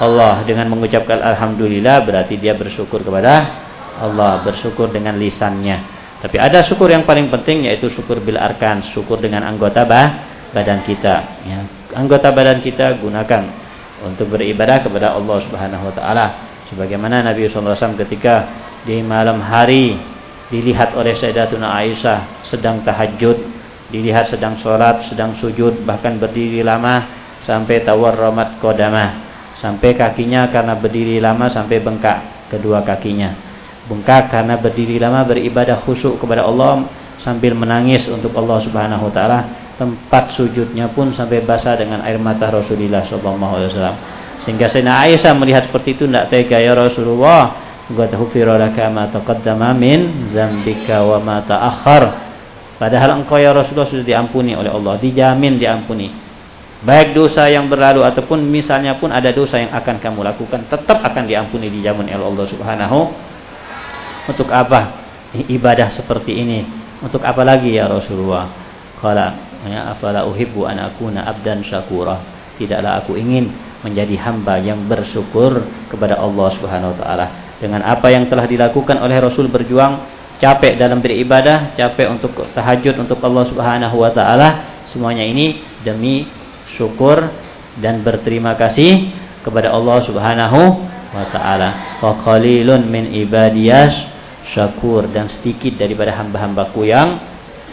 Allah dengan mengucapkan alhamdulillah berarti dia bersyukur kepada Allah bersyukur dengan lisannya. Tapi ada syukur yang paling penting yaitu syukur bil arkan, syukur dengan anggota bah, badan kita. Ya. Anggota badan kita gunakan untuk beribadah kepada Allah Subhanahu Wa Taala. Sebagaimana Nabi SAW ketika di malam hari dilihat oleh Sayyidatuna Aisyah sedang tahajud, dilihat sedang sholat, sedang sujud, bahkan berdiri lama sampai tawar romat kodamah, sampai kakinya karena berdiri lama sampai bengkak kedua kakinya. Bengkak karena berdiri lama beribadah khusyuk kepada Allah sambil menangis untuk Allah Subhanahu wa taala. Tempat sujudnya pun sampai basah dengan air mata Rasulullah sallallahu alaihi wasallam. Sehingga Sayyidina Aisyah melihat seperti itu tidak tega ya Rasulullah? Qad hufira laka ma taqaddama min zambika wa ma ta'akhkhar. Padahal engkau ya Rasulullah sudah diampuni oleh Allah dijamin diampuni baik dosa yang berlalu ataupun misalnya pun ada dosa yang akan kamu lakukan tetap akan diampuni dijamin oleh Allah Subhanahu untuk apa? Ibadah seperti ini. Untuk apa lagi ya Rasulullah? Qala ya afala uhibbu an akuna abdan syakura. Tidaklah aku ingin menjadi hamba yang bersyukur kepada Allah Subhanahu wa taala. Dengan apa yang telah dilakukan oleh Rasul berjuang capek dalam beribadah capek untuk tahajud untuk Allah Subhanahu wa taala semuanya ini demi syukur dan berterima kasih kepada Allah Subhanahu wa taala wa qalilun min ibadiyas syakur dan sedikit daripada hamba-hambaku yang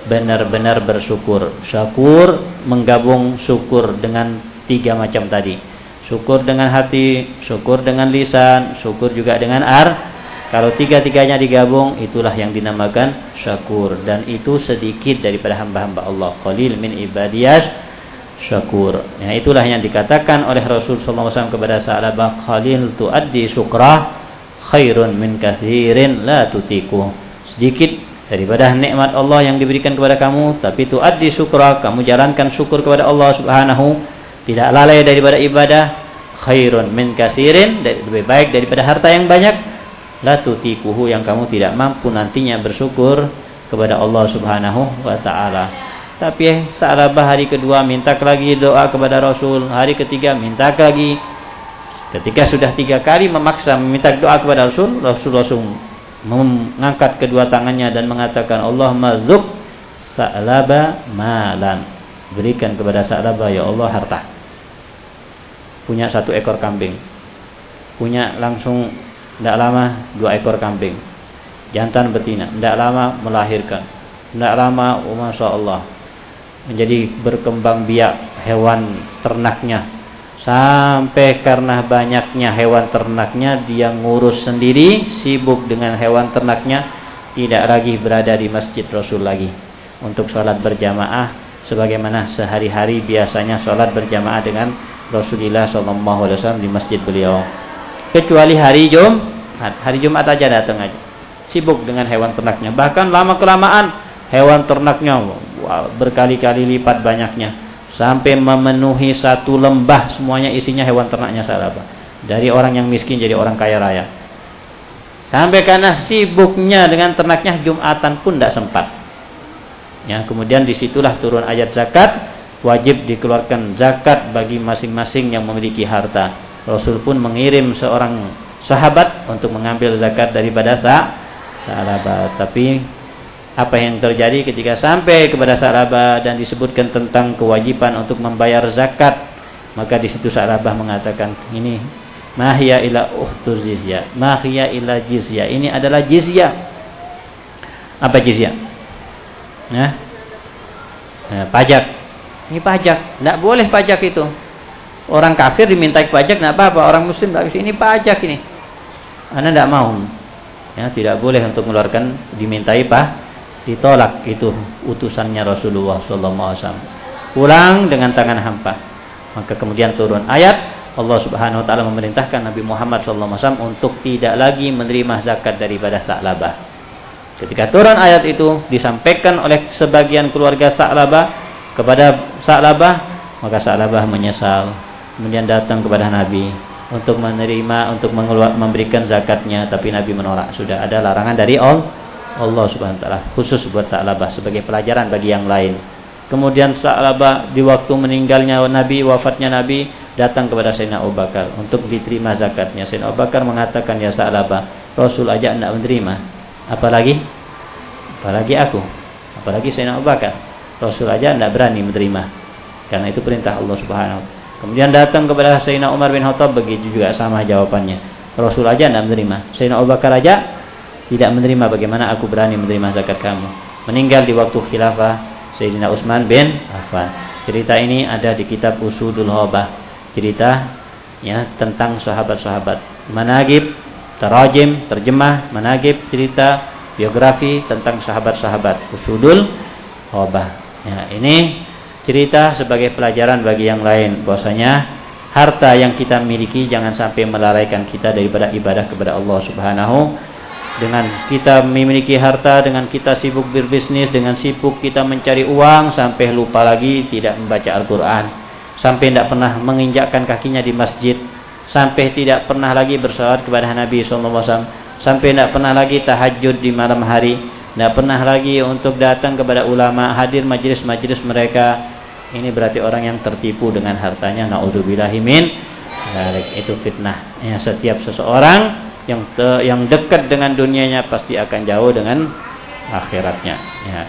benar-benar bersyukur syakur menggabung syukur dengan tiga macam tadi Syukur dengan hati, syukur dengan lisan, syukur juga dengan ar. Kalau tiga-tiganya digabung, itulah yang dinamakan syakur. Dan itu sedikit daripada hamba-hamba Allah. Qalil min ibadiyas syakur. Ya, itulah yang dikatakan oleh Rasul SAW kepada sahabat Khalil tuaddi syukrah khairun min kathirin la tutiku. Sedikit daripada nikmat Allah yang diberikan kepada kamu, tapi tuaddi syukrah, kamu jalankan syukur kepada Allah Subhanahu tidak lalai daripada ibadah khairun min kasirin lebih baik daripada harta yang banyak la tutikuhu yang kamu tidak mampu nantinya bersyukur kepada Allah Subhanahu wa taala tapi eh, sahabat hari kedua minta lagi doa kepada Rasul. Hari ketiga minta lagi. Ketika sudah tiga kali memaksa meminta doa kepada Rasul Rasul langsung mengangkat kedua tangannya dan mengatakan Allah mazuk sa'laba malan. Berikan kepada sa'laba ya Allah harta. Punya satu ekor kambing. Punya langsung tidak lama dua ekor kambing. Jantan betina. Tidak lama melahirkan. Tidak lama oh, Allah menjadi berkembang biak hewan ternaknya sampai karena banyaknya hewan ternaknya dia ngurus sendiri sibuk dengan hewan ternaknya tidak lagi berada di masjid Rasul lagi untuk sholat berjamaah sebagaimana sehari-hari biasanya sholat berjamaah dengan Rasulullah SAW di masjid beliau. Kecuali hari Jumat, hari Jumat aja datang aja. Sibuk dengan hewan ternaknya. Bahkan lama kelamaan hewan ternaknya berkali-kali lipat banyaknya. Sampai memenuhi satu lembah semuanya isinya hewan ternaknya sahabat. Dari orang yang miskin jadi orang kaya raya. Sampai karena sibuknya dengan ternaknya Jumatan pun tidak sempat. Ya, kemudian di situlah turun ayat zakat wajib dikeluarkan zakat bagi masing-masing yang memiliki harta. Rasul pun mengirim seorang sahabat untuk mengambil zakat daripada sahabat. Tapi apa yang terjadi ketika sampai kepada sahabat dan disebutkan tentang kewajiban untuk membayar zakat, maka di situ sahabat mengatakan ini mahya ila uhtu jizya, mahya ila jizya. Ini adalah jizya. Apa jizya? Nah, nah pajak ini pajak. Tidak boleh pajak itu. Orang kafir dimintai pajak, tidak apa-apa. Orang muslim tidak bisa. Ini pajak ini. Anda tidak mau. Ya, tidak boleh untuk mengeluarkan dimintai pak. Ditolak itu utusannya Rasulullah SAW. Pulang dengan tangan hampa. Maka kemudian turun ayat. Allah Subhanahu Wa Taala memerintahkan Nabi Muhammad SAW untuk tidak lagi menerima zakat daripada Sa'labah. Ketika turun ayat itu disampaikan oleh sebagian keluarga Sa'labah kepada Sa'labah maka Sa'labah menyesal kemudian datang kepada Nabi untuk menerima untuk memberikan zakatnya tapi Nabi menolak sudah ada larangan dari Allah Allah Subhanahu wa taala khusus buat Sa'labah sebagai pelajaran bagi yang lain. Kemudian Sa'labah di waktu meninggalnya Nabi wafatnya Nabi datang kepada Sayyidina Abu Bakar untuk diterima zakatnya. Sayyidina Abu Bakar mengatakan ya Sa'labah Rasul aja tidak menerima. Apalagi? Apalagi aku? Apalagi Sayyidina Abu Bakar? Rasul aja tidak berani menerima. Karena itu perintah Allah Subhanahu Kemudian datang kepada Sayyidina Umar bin Khattab begitu juga sama jawabannya. Rasul aja tidak menerima. Sayyidina Abu Bakar aja tidak menerima bagaimana aku berani menerima zakat kamu. Meninggal di waktu khilafah Sayyidina Utsman bin Affan. Cerita ini ada di kitab Usudul Habah. Cerita ya tentang sahabat-sahabat. Managib, tarajim, terjemah, managib, cerita, biografi tentang sahabat-sahabat. Usudul Habah. Ya, ini cerita sebagai pelajaran bagi yang lain. Bahwasanya harta yang kita miliki jangan sampai melalaikan kita daripada ibadah kepada Allah Subhanahu dengan kita memiliki harta, dengan kita sibuk berbisnis, dengan sibuk kita mencari uang sampai lupa lagi tidak membaca Al-Qur'an, sampai tidak pernah menginjakkan kakinya di masjid, sampai tidak pernah lagi bersolat kepada Nabi SAW, sampai tidak pernah lagi tahajud di malam hari, tidak pernah lagi untuk datang kepada ulama, hadir majelis-majelis mereka. Ini berarti orang yang tertipu dengan hartanya. Naudzubillahimin. Itu fitnah. Ya, setiap seseorang yang te, yang dekat dengan dunianya pasti akan jauh dengan akhiratnya. Ya.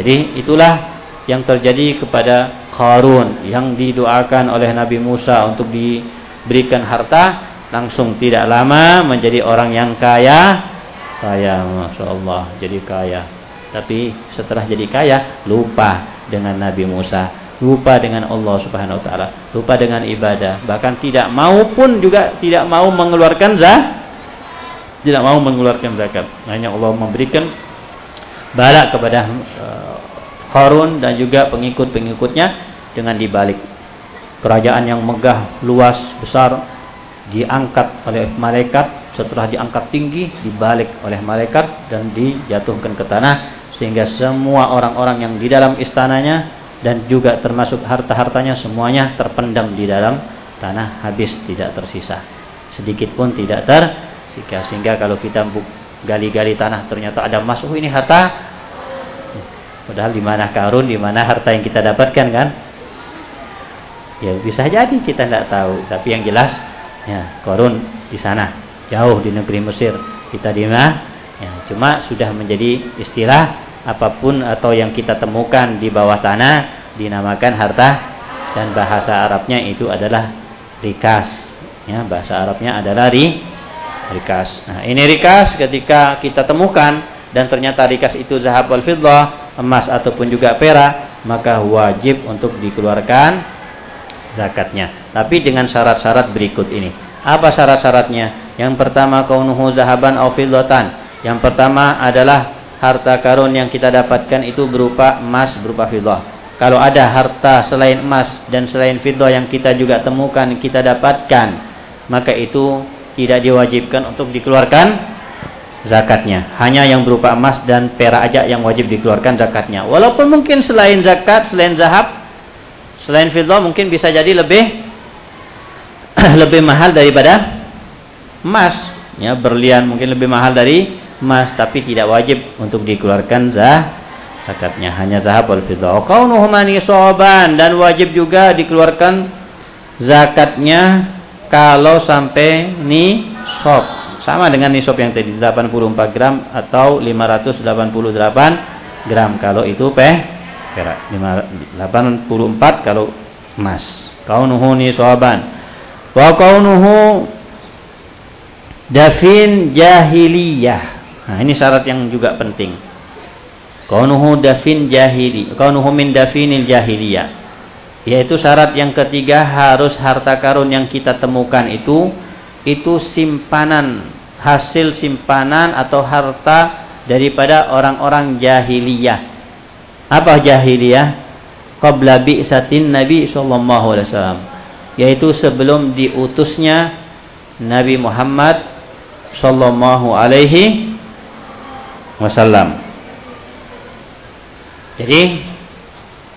Jadi itulah yang terjadi kepada Qarun yang didoakan oleh Nabi Musa untuk diberikan harta langsung tidak lama menjadi orang yang kaya. Kaya Masya Allah jadi kaya. Tapi setelah jadi kaya lupa dengan Nabi Musa lupa dengan Allah Subhanahu wa taala lupa dengan ibadah. Bahkan tidak mau pun juga tidak mau mengeluarkan zakat tidak mau mengeluarkan zakat. Hanya Allah memberikan bala kepada uh, Harun dan juga pengikut-pengikutnya dengan dibalik. Kerajaan yang megah, luas, besar diangkat oleh malaikat. Setelah diangkat tinggi dibalik oleh malaikat dan dijatuhkan ke tanah. Sehingga semua orang-orang yang di dalam istananya dan juga termasuk harta-hartanya semuanya terpendam di dalam tanah. Habis tidak tersisa. Sedikit pun tidak ter sehingga, sehingga kalau kita gali-gali tanah ternyata ada emas, oh ini harta. Padahal di mana karun, di mana harta yang kita dapatkan kan? Ya bisa jadi kita tidak tahu, tapi yang jelas ya korun di sana, jauh di negeri Mesir. Kita di mana? Ya, cuma sudah menjadi istilah apa pun atau yang kita temukan di bawah tanah dinamakan harta dan bahasa Arabnya itu adalah rikas. Ya, bahasa Arabnya adalah ri rikas. Nah, ini rikas ketika kita temukan dan ternyata rikas itu zahab wal fiddah, emas ataupun juga perak, maka wajib untuk dikeluarkan zakatnya. Tapi dengan syarat-syarat berikut ini. Apa syarat-syaratnya? Yang pertama kaunuhu zahaban aw fiddatan. Yang pertama adalah harta karun yang kita dapatkan itu berupa emas, berupa fiddah. Kalau ada harta selain emas dan selain fiddah yang kita juga temukan, kita dapatkan, maka itu tidak diwajibkan untuk dikeluarkan zakatnya. Hanya yang berupa emas dan perak aja yang wajib dikeluarkan zakatnya. Walaupun mungkin selain zakat, selain zahab, selain fiddah mungkin bisa jadi lebih lebih mahal daripada emas. Ya, berlian mungkin lebih mahal dari emas, tapi tidak wajib untuk dikeluarkan zakatnya. Hanya zahab wal fiddah. Kaunuhu soban dan wajib juga dikeluarkan zakatnya kalau sampai nisab. Sama dengan nisab yang tadi 84 gram atau 588 gram. Kalau itu peh perak. 84 kalau emas. Kaunuhu nisaban. Wa kaunuhu dafin jahiliyah. Nah ini syarat yang juga penting. Kaunuhu dafin jahili kaunuhu min dafinil jahiliyah yaitu syarat yang ketiga harus harta karun yang kita temukan itu itu simpanan hasil simpanan atau harta daripada orang-orang jahiliyah. Apa jahiliyah? Qabla bi'satin Nabi sallallahu alaihi wasallam. Yaitu sebelum diutusnya Nabi Muhammad sallallahu alaihi wasallam. Jadi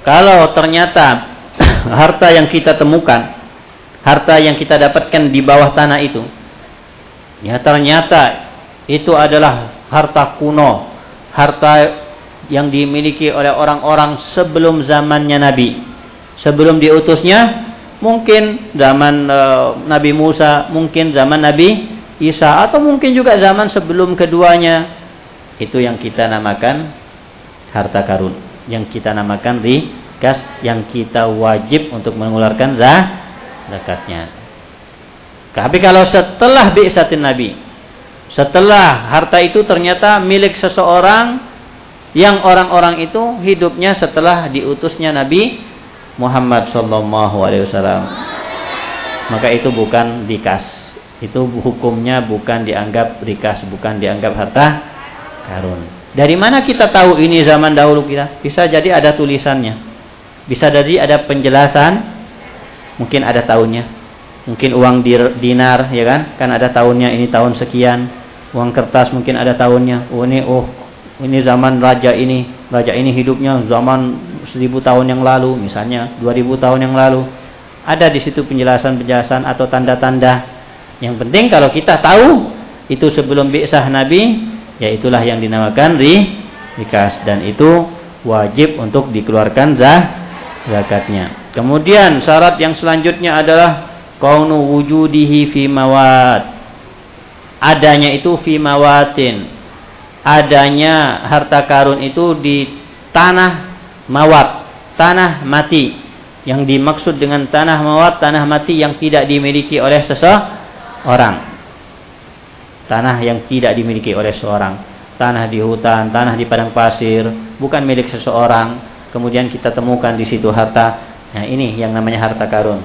kalau ternyata harta yang kita temukan, harta yang kita dapatkan di bawah tanah itu, ya ternyata itu adalah harta kuno, harta yang dimiliki oleh orang-orang sebelum zamannya Nabi, sebelum diutusnya, mungkin zaman e, Nabi Musa, mungkin zaman Nabi Isa, atau mungkin juga zaman sebelum keduanya, itu yang kita namakan harta karun, yang kita namakan di gas yang kita wajib untuk mengeluarkan zakatnya. Tapi kalau setelah bi'satin Nabi, setelah harta itu ternyata milik seseorang yang orang-orang itu hidupnya setelah diutusnya Nabi Muhammad sallallahu alaihi wasallam. Maka itu bukan dikas. Itu hukumnya bukan dianggap dikas, bukan dianggap harta karun. Dari mana kita tahu ini zaman dahulu kita? Bisa jadi ada tulisannya. Bisa jadi ada penjelasan, mungkin ada tahunnya. mungkin uang dinar ya kan? Kan ada tahunnya ini tahun sekian. Uang kertas mungkin ada tahunnya. Oh ini oh ini zaman raja ini. Raja ini hidupnya zaman seribu tahun yang lalu misalnya dua ribu tahun yang lalu. Ada di situ penjelasan-penjelasan atau tanda-tanda. Yang penting kalau kita tahu itu sebelum bi'sah Nabi ya itulah yang dinamakan ri rikas. Dan itu wajib untuk dikeluarkan zah zakatnya. Kemudian syarat yang selanjutnya adalah kaunu wujudihi fi mawat. Adanya itu fi mawatin. Adanya harta karun itu di tanah mawat tanah mati. Yang dimaksud dengan tanah mawat tanah mati yang tidak dimiliki oleh seseorang. Tanah yang tidak dimiliki oleh seorang tanah di hutan tanah di padang pasir bukan milik seseorang kemudian kita temukan di situ harta nah ini yang namanya harta karun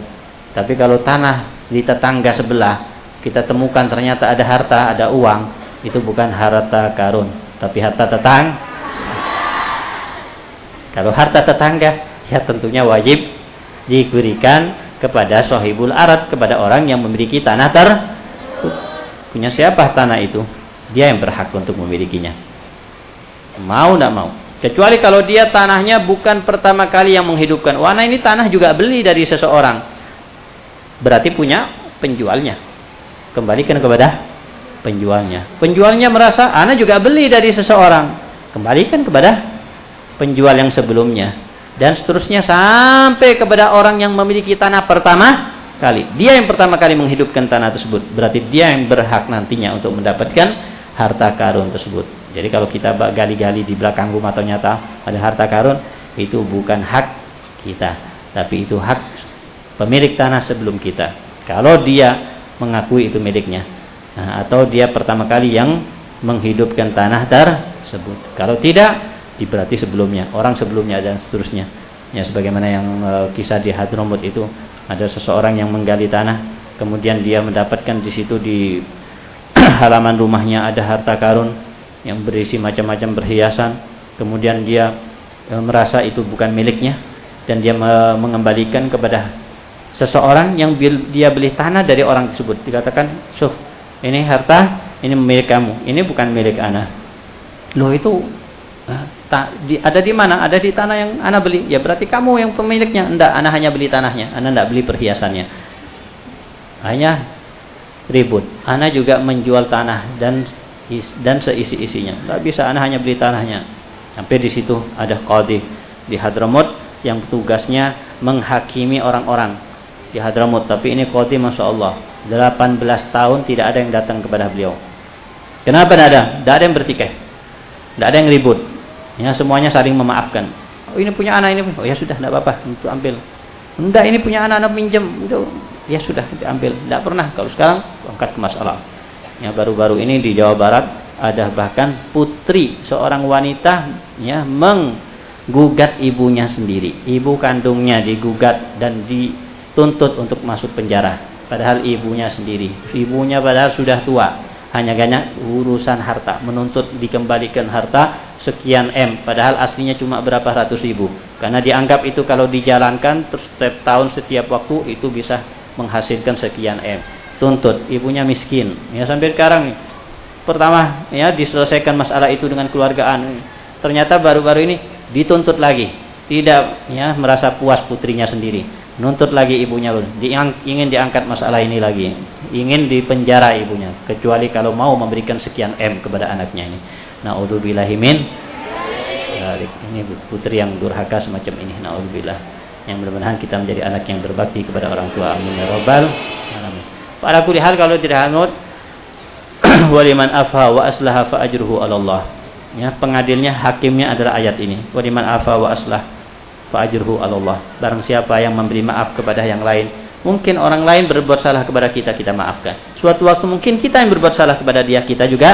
tapi kalau tanah di tetangga sebelah kita temukan ternyata ada harta, ada uang, itu bukan harta karun, tapi harta tetang. Kalau harta tetangga, ya tentunya wajib diberikan kepada sohibul arat, kepada orang yang memiliki tanah ter punya siapa tanah itu? Dia yang berhak untuk memilikinya. Mau tidak mau? Kecuali kalau dia tanahnya bukan pertama kali yang menghidupkan. Warna ini tanah juga beli dari seseorang. Berarti punya penjualnya kembalikan kepada penjualnya. Penjualnya merasa, Ana juga beli dari seseorang. Kembalikan kepada penjual yang sebelumnya. Dan seterusnya sampai kepada orang yang memiliki tanah pertama kali. Dia yang pertama kali menghidupkan tanah tersebut. Berarti dia yang berhak nantinya untuk mendapatkan harta karun tersebut. Jadi kalau kita gali-gali di belakang rumah ternyata ada harta karun, itu bukan hak kita. Tapi itu hak pemilik tanah sebelum kita. Kalau dia mengakui itu miliknya. Nah, atau dia pertama kali yang menghidupkan tanah tersebut. Kalau tidak, berarti sebelumnya, orang sebelumnya dan seterusnya. Ya sebagaimana yang e, kisah di Hadramut itu ada seseorang yang menggali tanah, kemudian dia mendapatkan di situ di halaman rumahnya ada harta karun yang berisi macam-macam perhiasan. Kemudian dia e, merasa itu bukan miliknya. Dan dia mengembalikan kepada seseorang yang dia beli tanah dari orang tersebut. Dikatakan suf ini harta ini milik kamu. Ini bukan milik ana. Loh itu eh, tak di, ada di mana? Ada di tanah yang ana beli. Ya berarti kamu yang pemiliknya. Enggak ana hanya beli tanahnya. Ana enggak beli perhiasannya. Hanya ribut. Ana juga menjual tanah dan dan seisi-isinya. Enggak bisa ana hanya beli tanahnya. Sampai di situ ada qadhi di Hadramut yang tugasnya menghakimi orang-orang di Hadramut. Tapi ini Qadi Masya Allah 18 tahun tidak ada yang datang kepada beliau. Kenapa tidak ada? tidak ada yang bertikai. Tidak ada yang ribut. Ya semuanya saling memaafkan. Oh ini punya anak ini. Oh ya sudah tidak apa-apa. Untuk ambil. Enggak ini punya anak-anak pinjam. Itu ya sudah diambil tidak pernah. Kalau sekarang angkat ke masalah ya baru-baru ini di Jawa Barat ada bahkan putri seorang wanita ya menggugat ibunya sendiri. Ibu kandungnya digugat dan di tuntut untuk masuk penjara. Padahal ibunya sendiri. Ibunya padahal sudah tua. Hanya banyak urusan harta. Menuntut dikembalikan harta sekian M. Padahal aslinya cuma berapa ratus ribu. Karena dianggap itu kalau dijalankan setiap tahun setiap waktu itu bisa menghasilkan sekian M tuntut ibunya miskin. Ya sampai sekarang pertama ya diselesaikan masalah itu dengan keluargaan. Ternyata baru-baru ini dituntut lagi. Tidak ya merasa puas putrinya sendiri. Nuntut lagi ibunya. Diang, ingin diangkat masalah ini lagi. Ingin dipenjara ibunya. Kecuali kalau mau memberikan sekian M kepada anaknya ini. Naudzubillahimin ini putri yang durhaka semacam ini. Naudzubillah. Yang mudah-mudahan kita menjadi anak yang berbakti kepada orang tua. Amin ya rabbal alamin pada hal kalau tidak hanut waliman afa wa aslaha fa ajruhu Allah ya pengadilnya hakimnya adalah ayat ini waliman afa wa aslah fa'ajruhu Allah. Barang siapa yang memberi maaf kepada yang lain, mungkin orang lain berbuat salah kepada kita, kita maafkan. Suatu waktu mungkin kita yang berbuat salah kepada dia, kita juga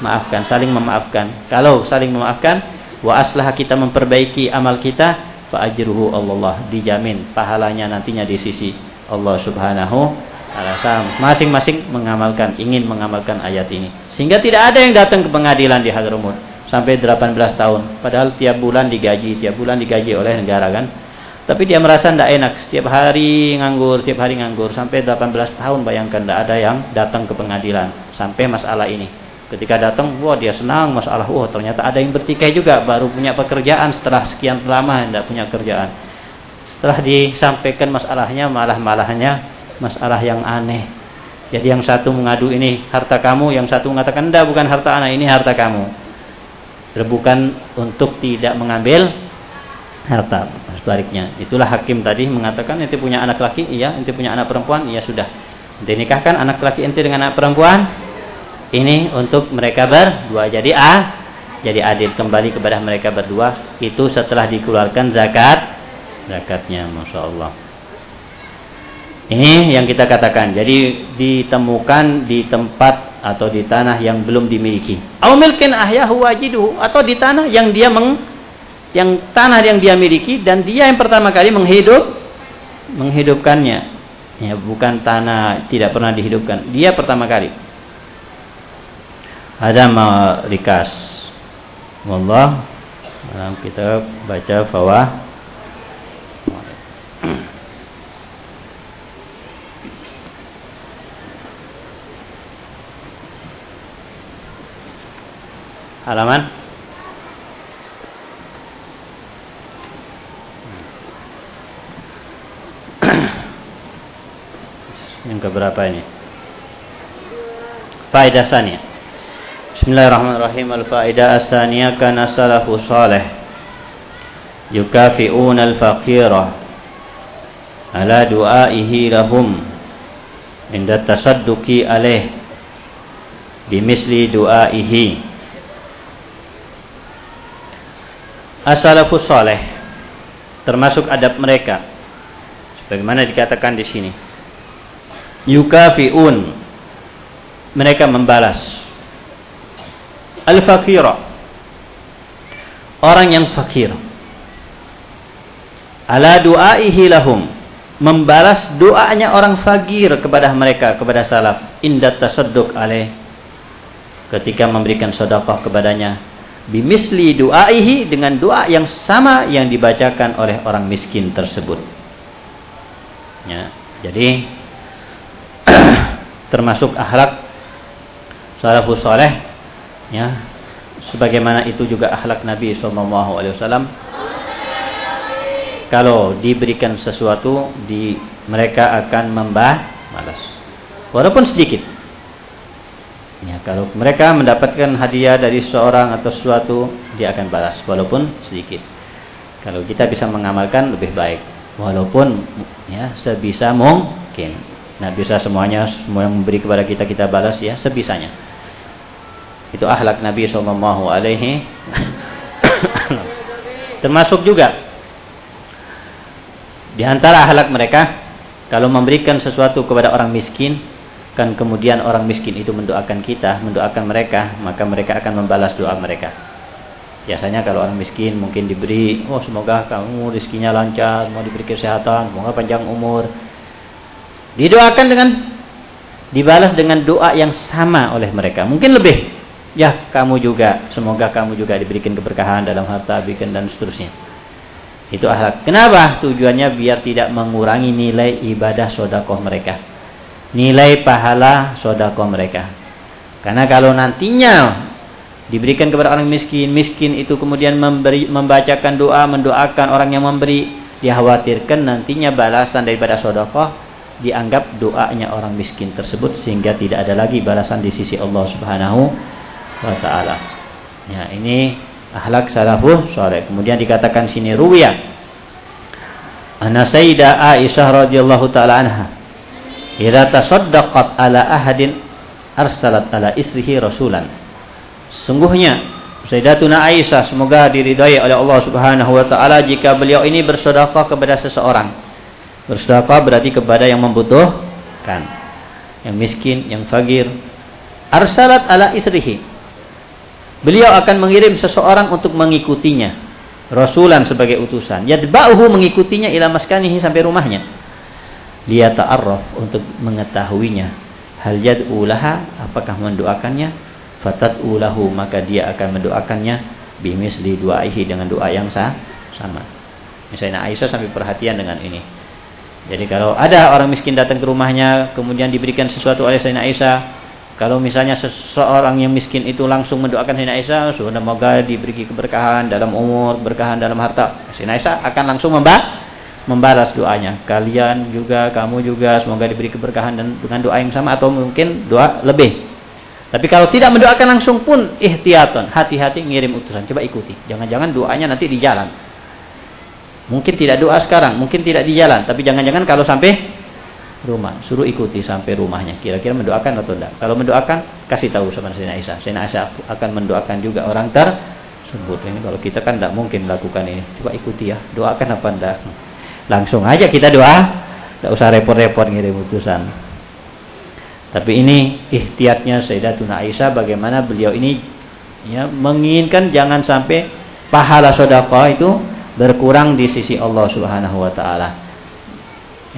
maafkan, saling memaafkan. Kalau saling memaafkan, wa aslah kita memperbaiki amal kita, fa'ajruhu Allah. Dijamin pahalanya nantinya di sisi Allah Subhanahu taala. Masing-masing mengamalkan, ingin mengamalkan ayat ini. Sehingga tidak ada yang datang ke pengadilan di Hadramut sampai 18 tahun. Padahal tiap bulan digaji, tiap bulan digaji oleh negara kan. Tapi dia merasa tidak enak. Setiap hari nganggur, setiap hari nganggur. Sampai 18 tahun bayangkan tidak ada yang datang ke pengadilan. Sampai masalah ini. Ketika datang, wah dia senang masalah. Wah ternyata ada yang bertikai juga. Baru punya pekerjaan setelah sekian lama tidak punya kerjaan. Setelah disampaikan masalahnya, malah-malahnya masalah yang aneh. Jadi yang satu mengadu ini harta kamu, yang satu mengatakan tidak bukan harta anak ini harta kamu. Bukan untuk tidak mengambil harta. Sebaliknya. Itulah hakim tadi mengatakan ente punya anak laki? Iya. Ente punya anak perempuan? Iya sudah. Ente nikahkan anak laki ente dengan anak perempuan? Ini untuk mereka berdua. Jadi ah jadi adil kembali kepada mereka berdua. Itu setelah dikeluarkan zakat zakatnya. Masya Allah ini yang kita katakan. Jadi ditemukan di tempat atau di tanah yang belum dimiliki. Au milkin ahyahu wajiduhu. Atau di tanah yang dia meng yang tanah yang dia miliki dan dia yang pertama kali menghidup menghidupkannya. Ya bukan tanah tidak pernah dihidupkan. Dia pertama kali. Ada rikas wallah. Kita baca bawah halaman Yang keberapa ini? Faedah sania. Bismillahirrahmanirrahim. Al-faedah asaniya kana salafu salih yukafi'un al-faqira ala du'aihi lahum inda tasadduki alaih bimisli du'aihi As-salafu salih termasuk adab mereka. Sebagaimana dikatakan di sini. Yukafiun. Mereka membalas. Al-fakira. Orang yang fakir. Ala du'aihi lahum. Membalas doanya orang fakir kepada mereka kepada salaf. Indat tasadduq alaih. Ketika memberikan sedekah kepadanya bimisli du'aihi dengan doa yang sama yang dibacakan oleh orang miskin tersebut. Ya jadi termasuk akhlak salafus saleh ya sebagaimana itu juga akhlak Nabi sallallahu alaihi wasallam. Kalau diberikan sesuatu di mereka akan membalas walaupun sedikit ya kalau mereka mendapatkan hadiah dari seorang atau sesuatu dia akan balas walaupun sedikit. Kalau kita bisa mengamalkan lebih baik. Walaupun ya sebisa mungkin. Nah bisa semuanya semua yang memberi kepada kita kita balas ya sebisanya. Itu ahlak Nabi Shallallahu Alaihi Termasuk juga di antara ahlak mereka kalau memberikan sesuatu kepada orang miskin kan kemudian orang miskin itu mendoakan kita, mendoakan mereka, maka mereka akan membalas doa mereka. Biasanya kalau orang miskin mungkin diberi, oh semoga kamu rezekinya lancar, mau diberi kesehatan, semoga panjang umur, Didoakan dengan dibalas dengan doa yang sama oleh mereka. Mungkin lebih. Ya, kamu juga. Semoga kamu juga diberikan keberkahan dalam harta, bikin dan seterusnya. Itu akhlak. Kenapa? Tujuannya biar tidak mengurangi nilai ibadah sodakoh mereka. Nilai pahala sodakoh mereka. Karena kalau nantinya diberikan kepada orang miskin, miskin itu kemudian memberi, membacakan doa, mendoakan orang yang memberi, dikhawatirkan nantinya balasan daripada sodakoh dianggap doanya orang miskin tersebut sehingga tidak ada lagi balasan di sisi Allah Subhanahu wa taala. Ya, ini akhlak salafus saleh. Kemudian dikatakan sini ruwiya Anna Sayyidah Aisyah radhiyallahu taala anha idza tasaddaqat ala ahadin arsalat ala isrihi rasulan. Sungguhnya Sayyidatuna Aisyah semoga diridai oleh Allah Subhanahu wa taala jika beliau ini bersedekah kepada seseorang Bersedekah berarti kepada yang membutuhkan. Yang miskin, yang fakir. Arsalat ala isrihi. Beliau akan mengirim seseorang untuk mengikutinya. Rasulan sebagai utusan. Yadba'uhu mengikutinya ila maskanihi sampai rumahnya. Dia ta'arraf untuk mengetahuinya. Hal yad'u laha, apakah mendoakannya? Fatat'u lahu, maka dia akan mendoakannya. Bimisli du'aihi dengan doa yang sah, sama. Misalnya Aisyah sampai perhatian dengan ini. Jadi kalau ada orang miskin datang ke rumahnya, kemudian diberikan sesuatu oleh Sayyidina Aisyah, kalau misalnya seseorang yang miskin itu langsung mendoakan Sayyidina Aisyah, semoga diberi keberkahan dalam umur, berkahan dalam harta. Sayyidina Aisyah akan langsung membahas membalas doanya. Kalian juga, kamu juga semoga diberi keberkahan dan dengan doa yang sama atau mungkin doa lebih. Tapi kalau tidak mendoakan langsung pun ihtiyaton, hati-hati ngirim utusan. Coba ikuti. Jangan-jangan doanya nanti di jalan. Mungkin tidak doa sekarang, mungkin tidak di jalan, tapi jangan-jangan kalau sampai rumah, suruh ikuti sampai rumahnya. Kira-kira mendoakan atau tidak? Kalau mendoakan, kasih tahu sama Sayyidina Aisyah. Sayyidina Aisyah akan mendoakan juga orang tersebut. Ini kalau kita kan tidak mungkin melakukan ini. Coba ikuti ya. Doakan apa enggak? Langsung aja kita doa, tidak usah repot-repot ngirim utusan. Tapi ini ikhtiatnya Sayyidatuna Aisyah bagaimana beliau ini ya menginginkan jangan sampai pahala sedekah itu berkurang di sisi Allah Subhanahu wa taala.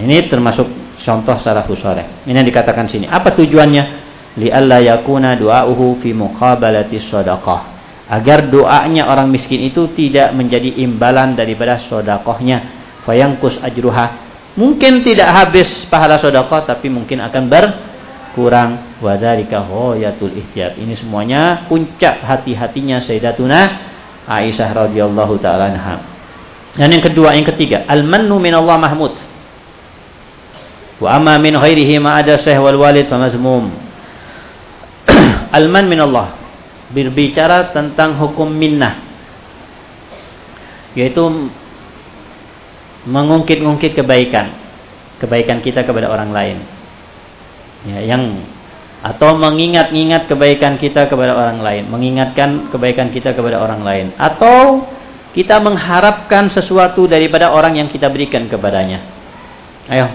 Ini termasuk contoh salafus saleh. Ini yang dikatakan sini. Apa tujuannya? Li alla yakuna du'auhu fi muqabalati sedekah. Agar doanya orang miskin itu tidak menjadi imbalan daripada sedekahnya fayangkus ajruha. Mungkin tidak habis pahala sedekah tapi mungkin akan berkurang wadzalika ghayatul ihtiyat. Ini semuanya puncak hati-hatinya Sayyidatuna Aisyah radhiyallahu taala anha. Dan yang kedua, yang ketiga, al-mannu min Allah mahmud. Wa amma min ghairihi ma ada syekh wal walid fa mazmum. al-man min Allah berbicara tentang hukum minnah yaitu mengungkit-ungkit kebaikan. Kebaikan kita kepada orang lain. Ya, yang atau mengingat-ingat kebaikan kita kepada orang lain. Mengingatkan kebaikan kita kepada orang lain. Atau kita mengharapkan sesuatu daripada orang yang kita berikan kepadanya. Ayo.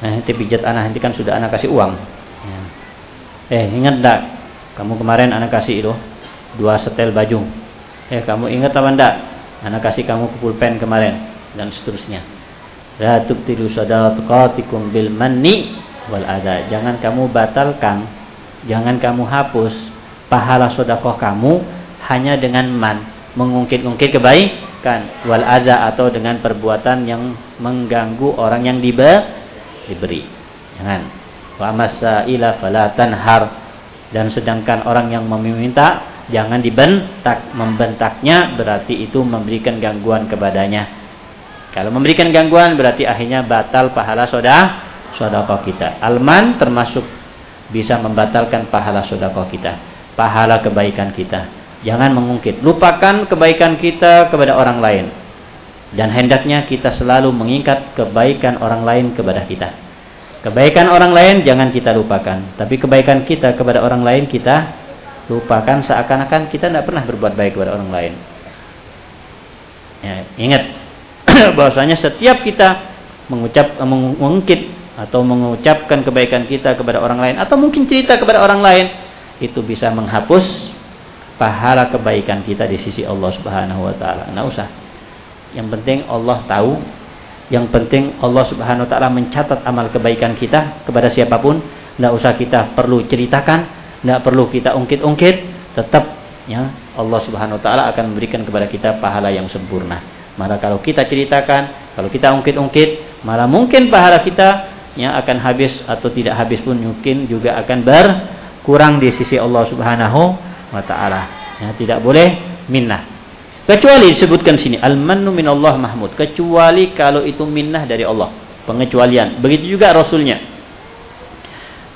Nah, nanti pijat anak nanti kan sudah anak kasih uang. Ya. eh ingat tak kamu kemarin anak kasih itu dua setel baju. Eh kamu ingat apa enggak anak kasih kamu pulpen kemarin dan seterusnya. La tubtilu sadaqatikum bil manni wal ada. Jangan kamu batalkan, jangan kamu hapus pahala sedekah kamu hanya dengan man, mengungkit-ungkit kebaikan wal ada atau dengan perbuatan yang mengganggu orang yang diberi. Jangan. Wa masaila fala tanhar dan sedangkan orang yang meminta jangan dibentak membentaknya berarti itu memberikan gangguan kepadanya kalau memberikan gangguan berarti akhirnya batal pahala soda sodako kita. Alman termasuk bisa membatalkan pahala sodako kita. Pahala kebaikan kita. Jangan mengungkit. Lupakan kebaikan kita kepada orang lain. Dan hendaknya kita selalu mengingat kebaikan orang lain kepada kita. Kebaikan orang lain jangan kita lupakan. Tapi kebaikan kita kepada orang lain kita lupakan seakan-akan kita tidak pernah berbuat baik kepada orang lain. Ya, ingat bahwasanya setiap kita mengucap mengungkit atau mengucapkan kebaikan kita kepada orang lain atau mungkin cerita kepada orang lain itu bisa menghapus pahala kebaikan kita di sisi Allah Subhanahu wa taala. Enggak usah. Yang penting Allah tahu, yang penting Allah Subhanahu wa taala mencatat amal kebaikan kita kepada siapa pun, enggak usah kita perlu ceritakan, enggak perlu kita ungkit-ungkit, tetap ya Allah Subhanahu wa taala akan memberikan kepada kita pahala yang sempurna. Malah kalau kita ceritakan, kalau kita ungkit-ungkit, malah mungkin pahala kita yang akan habis atau tidak habis pun mungkin juga akan berkurang di sisi Allah Subhanahu wa taala. Ya, tidak boleh minnah. Kecuali disebutkan sini al-mannu min Allah mahmud, kecuali kalau itu minnah dari Allah, pengecualian. Begitu juga rasulnya.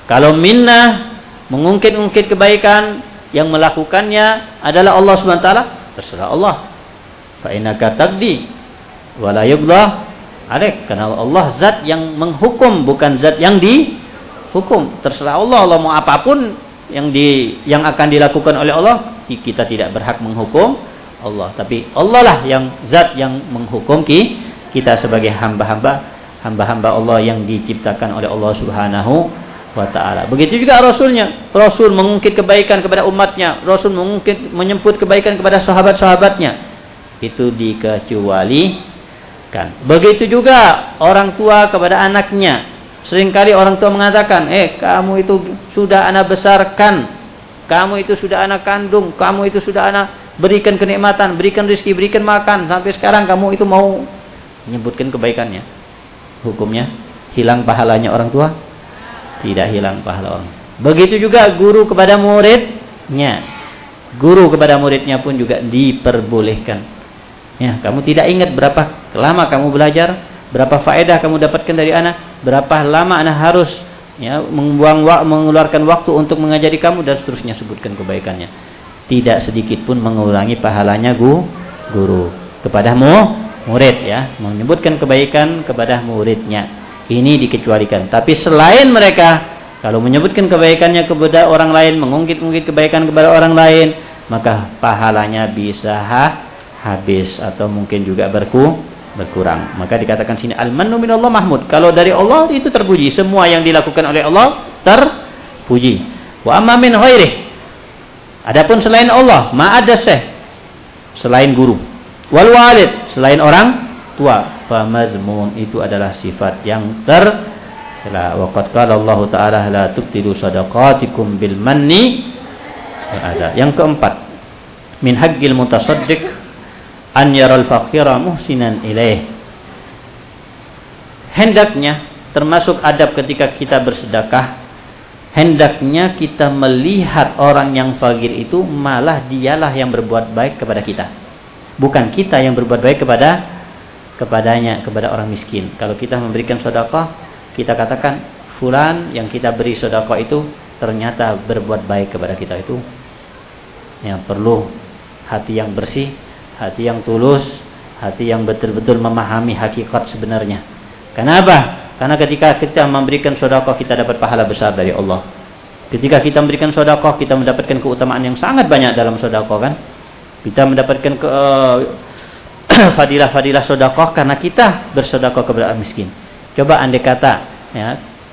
Kalau minnah mengungkit-ungkit kebaikan yang melakukannya adalah Allah Subhanahu wa taala, terserah Allah fa innaka taqdi wa la karena Allah zat yang menghukum bukan zat yang dihukum. Terserah Allah Allah mau apa pun yang di yang akan dilakukan oleh Allah kita tidak berhak menghukum Allah. Tapi Allah lah yang zat yang menghukum kita sebagai hamba-hamba hamba-hamba Allah yang diciptakan oleh Allah Subhanahu wa taala. Begitu juga rasulnya. Rasul mengungkit kebaikan kepada umatnya, rasul mengungkit menyebut kebaikan kepada sahabat-sahabatnya itu dikecualikan. Begitu juga orang tua kepada anaknya. Seringkali orang tua mengatakan, "Eh, kamu itu sudah anak besarkan. Kamu itu sudah anak kandung, kamu itu sudah anak berikan kenikmatan, berikan rezeki, berikan makan. Sampai sekarang kamu itu mau menyebutkan kebaikannya. Hukumnya hilang pahalanya orang tua? Tidak hilang pahala orang. Begitu juga guru kepada muridnya. Guru kepada muridnya pun juga diperbolehkan. Ya, kamu tidak ingat berapa lama kamu belajar, berapa faedah kamu dapatkan dari anak, berapa lama anak harus ya membuang mengeluarkan waktu untuk mengajari kamu dan seterusnya. Sebutkan kebaikannya. Tidak sedikit pun mengurangi pahalanya gu, guru. Kepadamu murid ya. Menyebutkan kebaikan kepada muridnya. Ini dikecualikan. Tapi selain mereka kalau menyebutkan kebaikannya kepada orang lain mengungkit-ungkit kebaikan kepada orang lain maka pahalanya bisa habis atau mungkin juga berku berkurang. Maka dikatakan sini al-mannu minallah mahmud. Kalau dari Allah itu terpuji. Semua yang dilakukan oleh Allah terpuji. Wa amma min ghairih. Adapun selain Allah, ma ada seh selain guru. Wal walid selain orang tua. Fa mazmun itu adalah sifat yang ter wa qad qala Allah taala la tubtilu sadaqatikum bil manni ada. Yang keempat, min haqqil mutasaddiq an yaral faqira muhsinan ilaih. Hendaknya termasuk adab ketika kita bersedekah, hendaknya kita melihat orang yang fakir itu malah dialah yang berbuat baik kepada kita. Bukan kita yang berbuat baik kepada kepadanya, kepada orang miskin. Kalau kita memberikan sedekah, kita katakan fulan yang kita beri sedekah itu ternyata berbuat baik kepada kita itu yang perlu hati yang bersih hati yang tulus, hati yang betul-betul memahami hakikat sebenarnya. Kenapa? Karena ketika kita memberikan sedekah kita dapat pahala besar dari Allah. Ketika kita memberikan sedekah kita mendapatkan keutamaan yang sangat banyak dalam sedekah kan? Kita mendapatkan ke fadilah-fadilah sedekah karena kita bersedekah kepada miskin. Coba andai kata ya,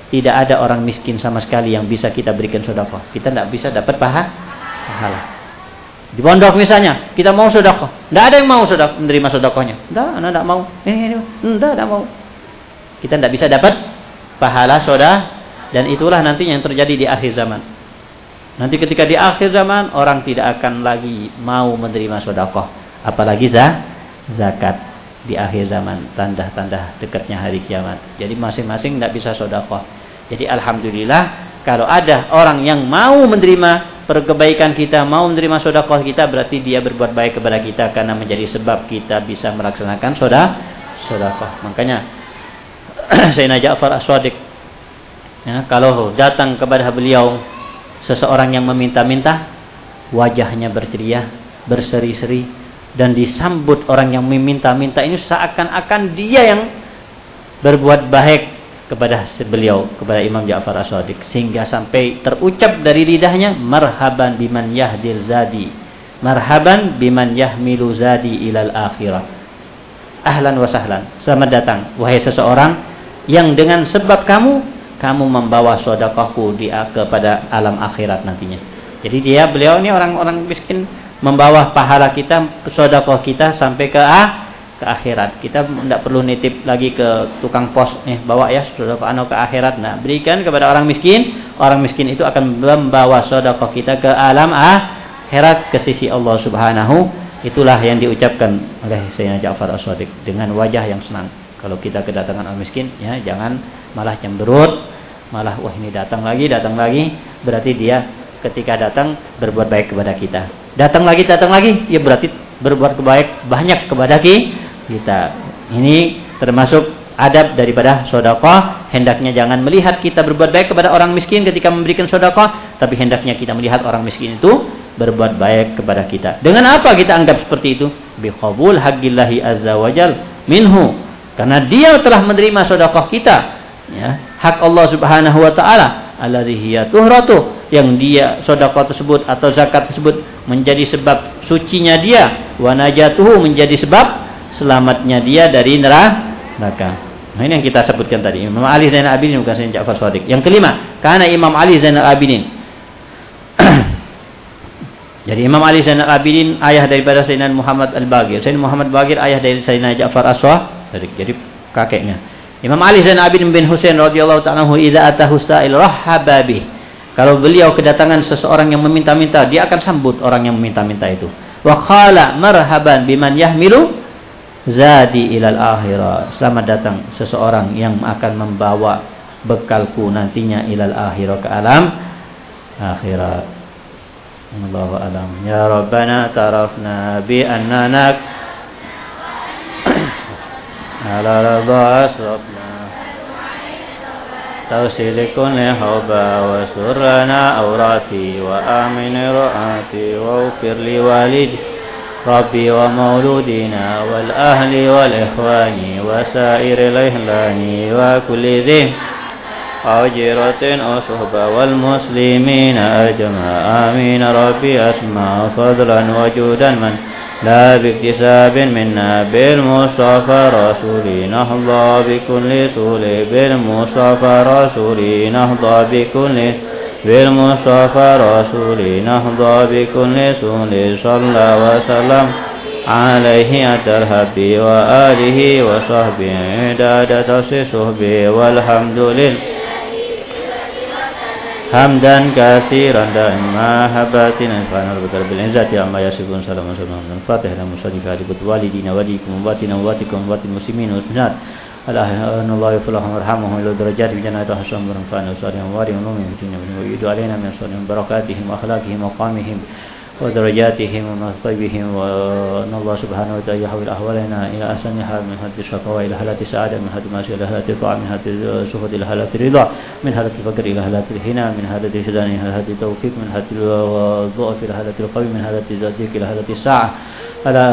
tidak ada orang miskin sama sekali yang bisa kita berikan sedekah. Kita tidak bisa dapat pahala. Di pondok misalnya, kita mau sedekah. Tidak ada yang mau sedekah, menerima sedekahnya. Tidak, anak tidak mau. Ini, ini, tidak, tidak mau. Kita tidak bisa dapat pahala sedekah dan itulah nantinya yang terjadi di akhir zaman. Nanti ketika di akhir zaman orang tidak akan lagi mau menerima sedekah, apalagi zakat di akhir zaman tanda-tanda dekatnya hari kiamat. Jadi masing-masing tidak bisa sedekah. Jadi alhamdulillah kalau ada orang yang mau menerima perkebaikan kita, mau menerima sodakoh kita, berarti dia berbuat baik kepada kita karena menjadi sebab kita bisa melaksanakan soda, sodakoh. Makanya Sayyidina Ja'far Aswadik, ya, kalau datang kepada beliau seseorang yang meminta-minta, wajahnya berceria, berseri-seri, dan disambut orang yang meminta-minta ini seakan-akan dia yang berbuat baik kepada beliau kepada Imam Ja'far As-Sadiq. Sehingga sampai terucap dari lidahnya marhaban biman yahdil zadi marhaban biman yahmilu zadi ilal akhirah. Ahlan wa sahlan. Selamat datang wahai seseorang yang dengan sebab kamu kamu membawa sedekahku di kepada alam akhirat nantinya. Jadi dia beliau ini orang-orang miskin membawa pahala kita sedekah kita sampai ke ah ke akhirat. Kita tidak perlu nitip lagi ke tukang pos, nih bawa ya sedekah anu ke akhirat. Nah, berikan kepada orang miskin. Orang miskin itu akan membawa sedekah kita ke alam akhirat ke sisi Allah Subhanahu. Itulah yang diucapkan oleh Sayyidina Ja'far As-Sadiq dengan wajah yang senang. Kalau kita kedatangan orang miskin, ya jangan malah cemberut, malah wah ini datang lagi, datang lagi, berarti dia ketika datang berbuat baik kepada kita. Datang lagi, datang lagi, ya berarti berbuat baik banyak kepada kita kita. Ini termasuk adab daripada sodakoh. Hendaknya jangan melihat kita berbuat baik kepada orang miskin ketika memberikan sodakoh. Tapi hendaknya kita melihat orang miskin itu berbuat baik kepada kita. Dengan apa kita anggap seperti itu? Biqabul haqqillahi azza wajal minhu. Karena dia telah menerima sodakoh kita. Ya, hak Allah subhanahu wa ta'ala. Alladhi hiya tuhratu. Yang dia sodakoh tersebut atau zakat tersebut menjadi sebab sucinya dia. Wa najatuhu menjadi sebab selamatnya dia dari neraka. Nah ini yang kita sebutkan tadi. Imam Ali Zainal Abidin bukan Sayyidina Ja'far Shadiq. Yang kelima, karena Imam Ali Zainal Abidin. Jadi Imam Ali Zainal Abidin ayah daripada Sayyidina Muhammad Al-Bagir. Sayyidina Muhammad Bagir ayah dari Sayyidina Ja'far Aswah. Jadi kakeknya. Imam Ali Zainal Abidin bin Husain radhiyallahu ta'ala anhu idza atahu sa'il rahaba Kalau beliau kedatangan seseorang yang meminta-minta, dia akan sambut orang yang meminta-minta itu. Wa qala marhaban biman yahmilu zadi ilal akhirah. Selamat datang seseorang yang akan membawa bekalku nantinya ilal akhirah ke alam akhirat. Allahu alam. Ya Rabbana tarafna bi annanak ala radha asrafna توصل كل حبا وسرنا أوراتي وآمن رعاتي واغفر لوالدي ربي ومولودنا والأهل والإخوان وسائر الإهلان وكل ذي أجرة أصحب والمسلمين أجمع. آمين. ربي أسمع فضلا وجودا من لا باكتساب منا بالمصطفى رسولي نهضى بكل طول بالمصطفى رسولي نهضى بكل بالمصطفى رسول نهضى بكل سول صلى وسلم عليه أتى وآله وصحبه عدادة صحبه والحمد لله حمدا كثيرا دائما هباتنا فانا ربك رب العزة عما يصفون سلام وسلم الفاتح لهم الصديق وليكم وباتنا وباتكم وبات المسلمين والمسلمات Allah أن الله يفلحهم ويرحمهم إلى درجات في جنات حسن ورنفان وصالحهم وارهم ومن الدنيا ويؤيد علينا من صالحهم بركاتهم وأخلاقهم وقامهم ودرجاتهم ومصطيبهم وأن الله سبحانه وتعالى يحول أحوالنا إلى أحسن حال من هذه الشقاوة إلى حالة السعادة من هذه المعصية إلى حالة الطاعة من هذه السخط إلى حالة الرضا من حالة الفقر إلى حالة الهنا من حالة الهدان إلى حالة التوفيق من حالة الضعف إلى حالة القوي من حالة الضيق إلى حالة الساعة. على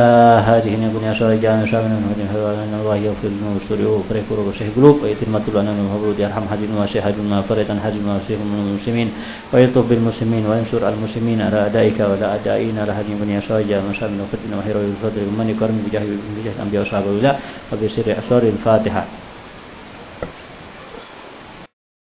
هذه بني أشار جانا شامل من هدين حلوان أن الله يغفر لنا والسرور وفريق قلوب وشيخ قلوب ويتم مطلوب أن المهبود يرحم حجم وشيخ حجم فرد عن ما وشيخ من المسلمين ويلطف بالمسلمين وينصر المسلمين على أدائك ولا أدائنا على هذه بني أشار جانا شامل وفتن وحير وفضل ومن يكرم بجاه بجاه الأنبياء وصحابه الله وبسر أسرار الفاتحة.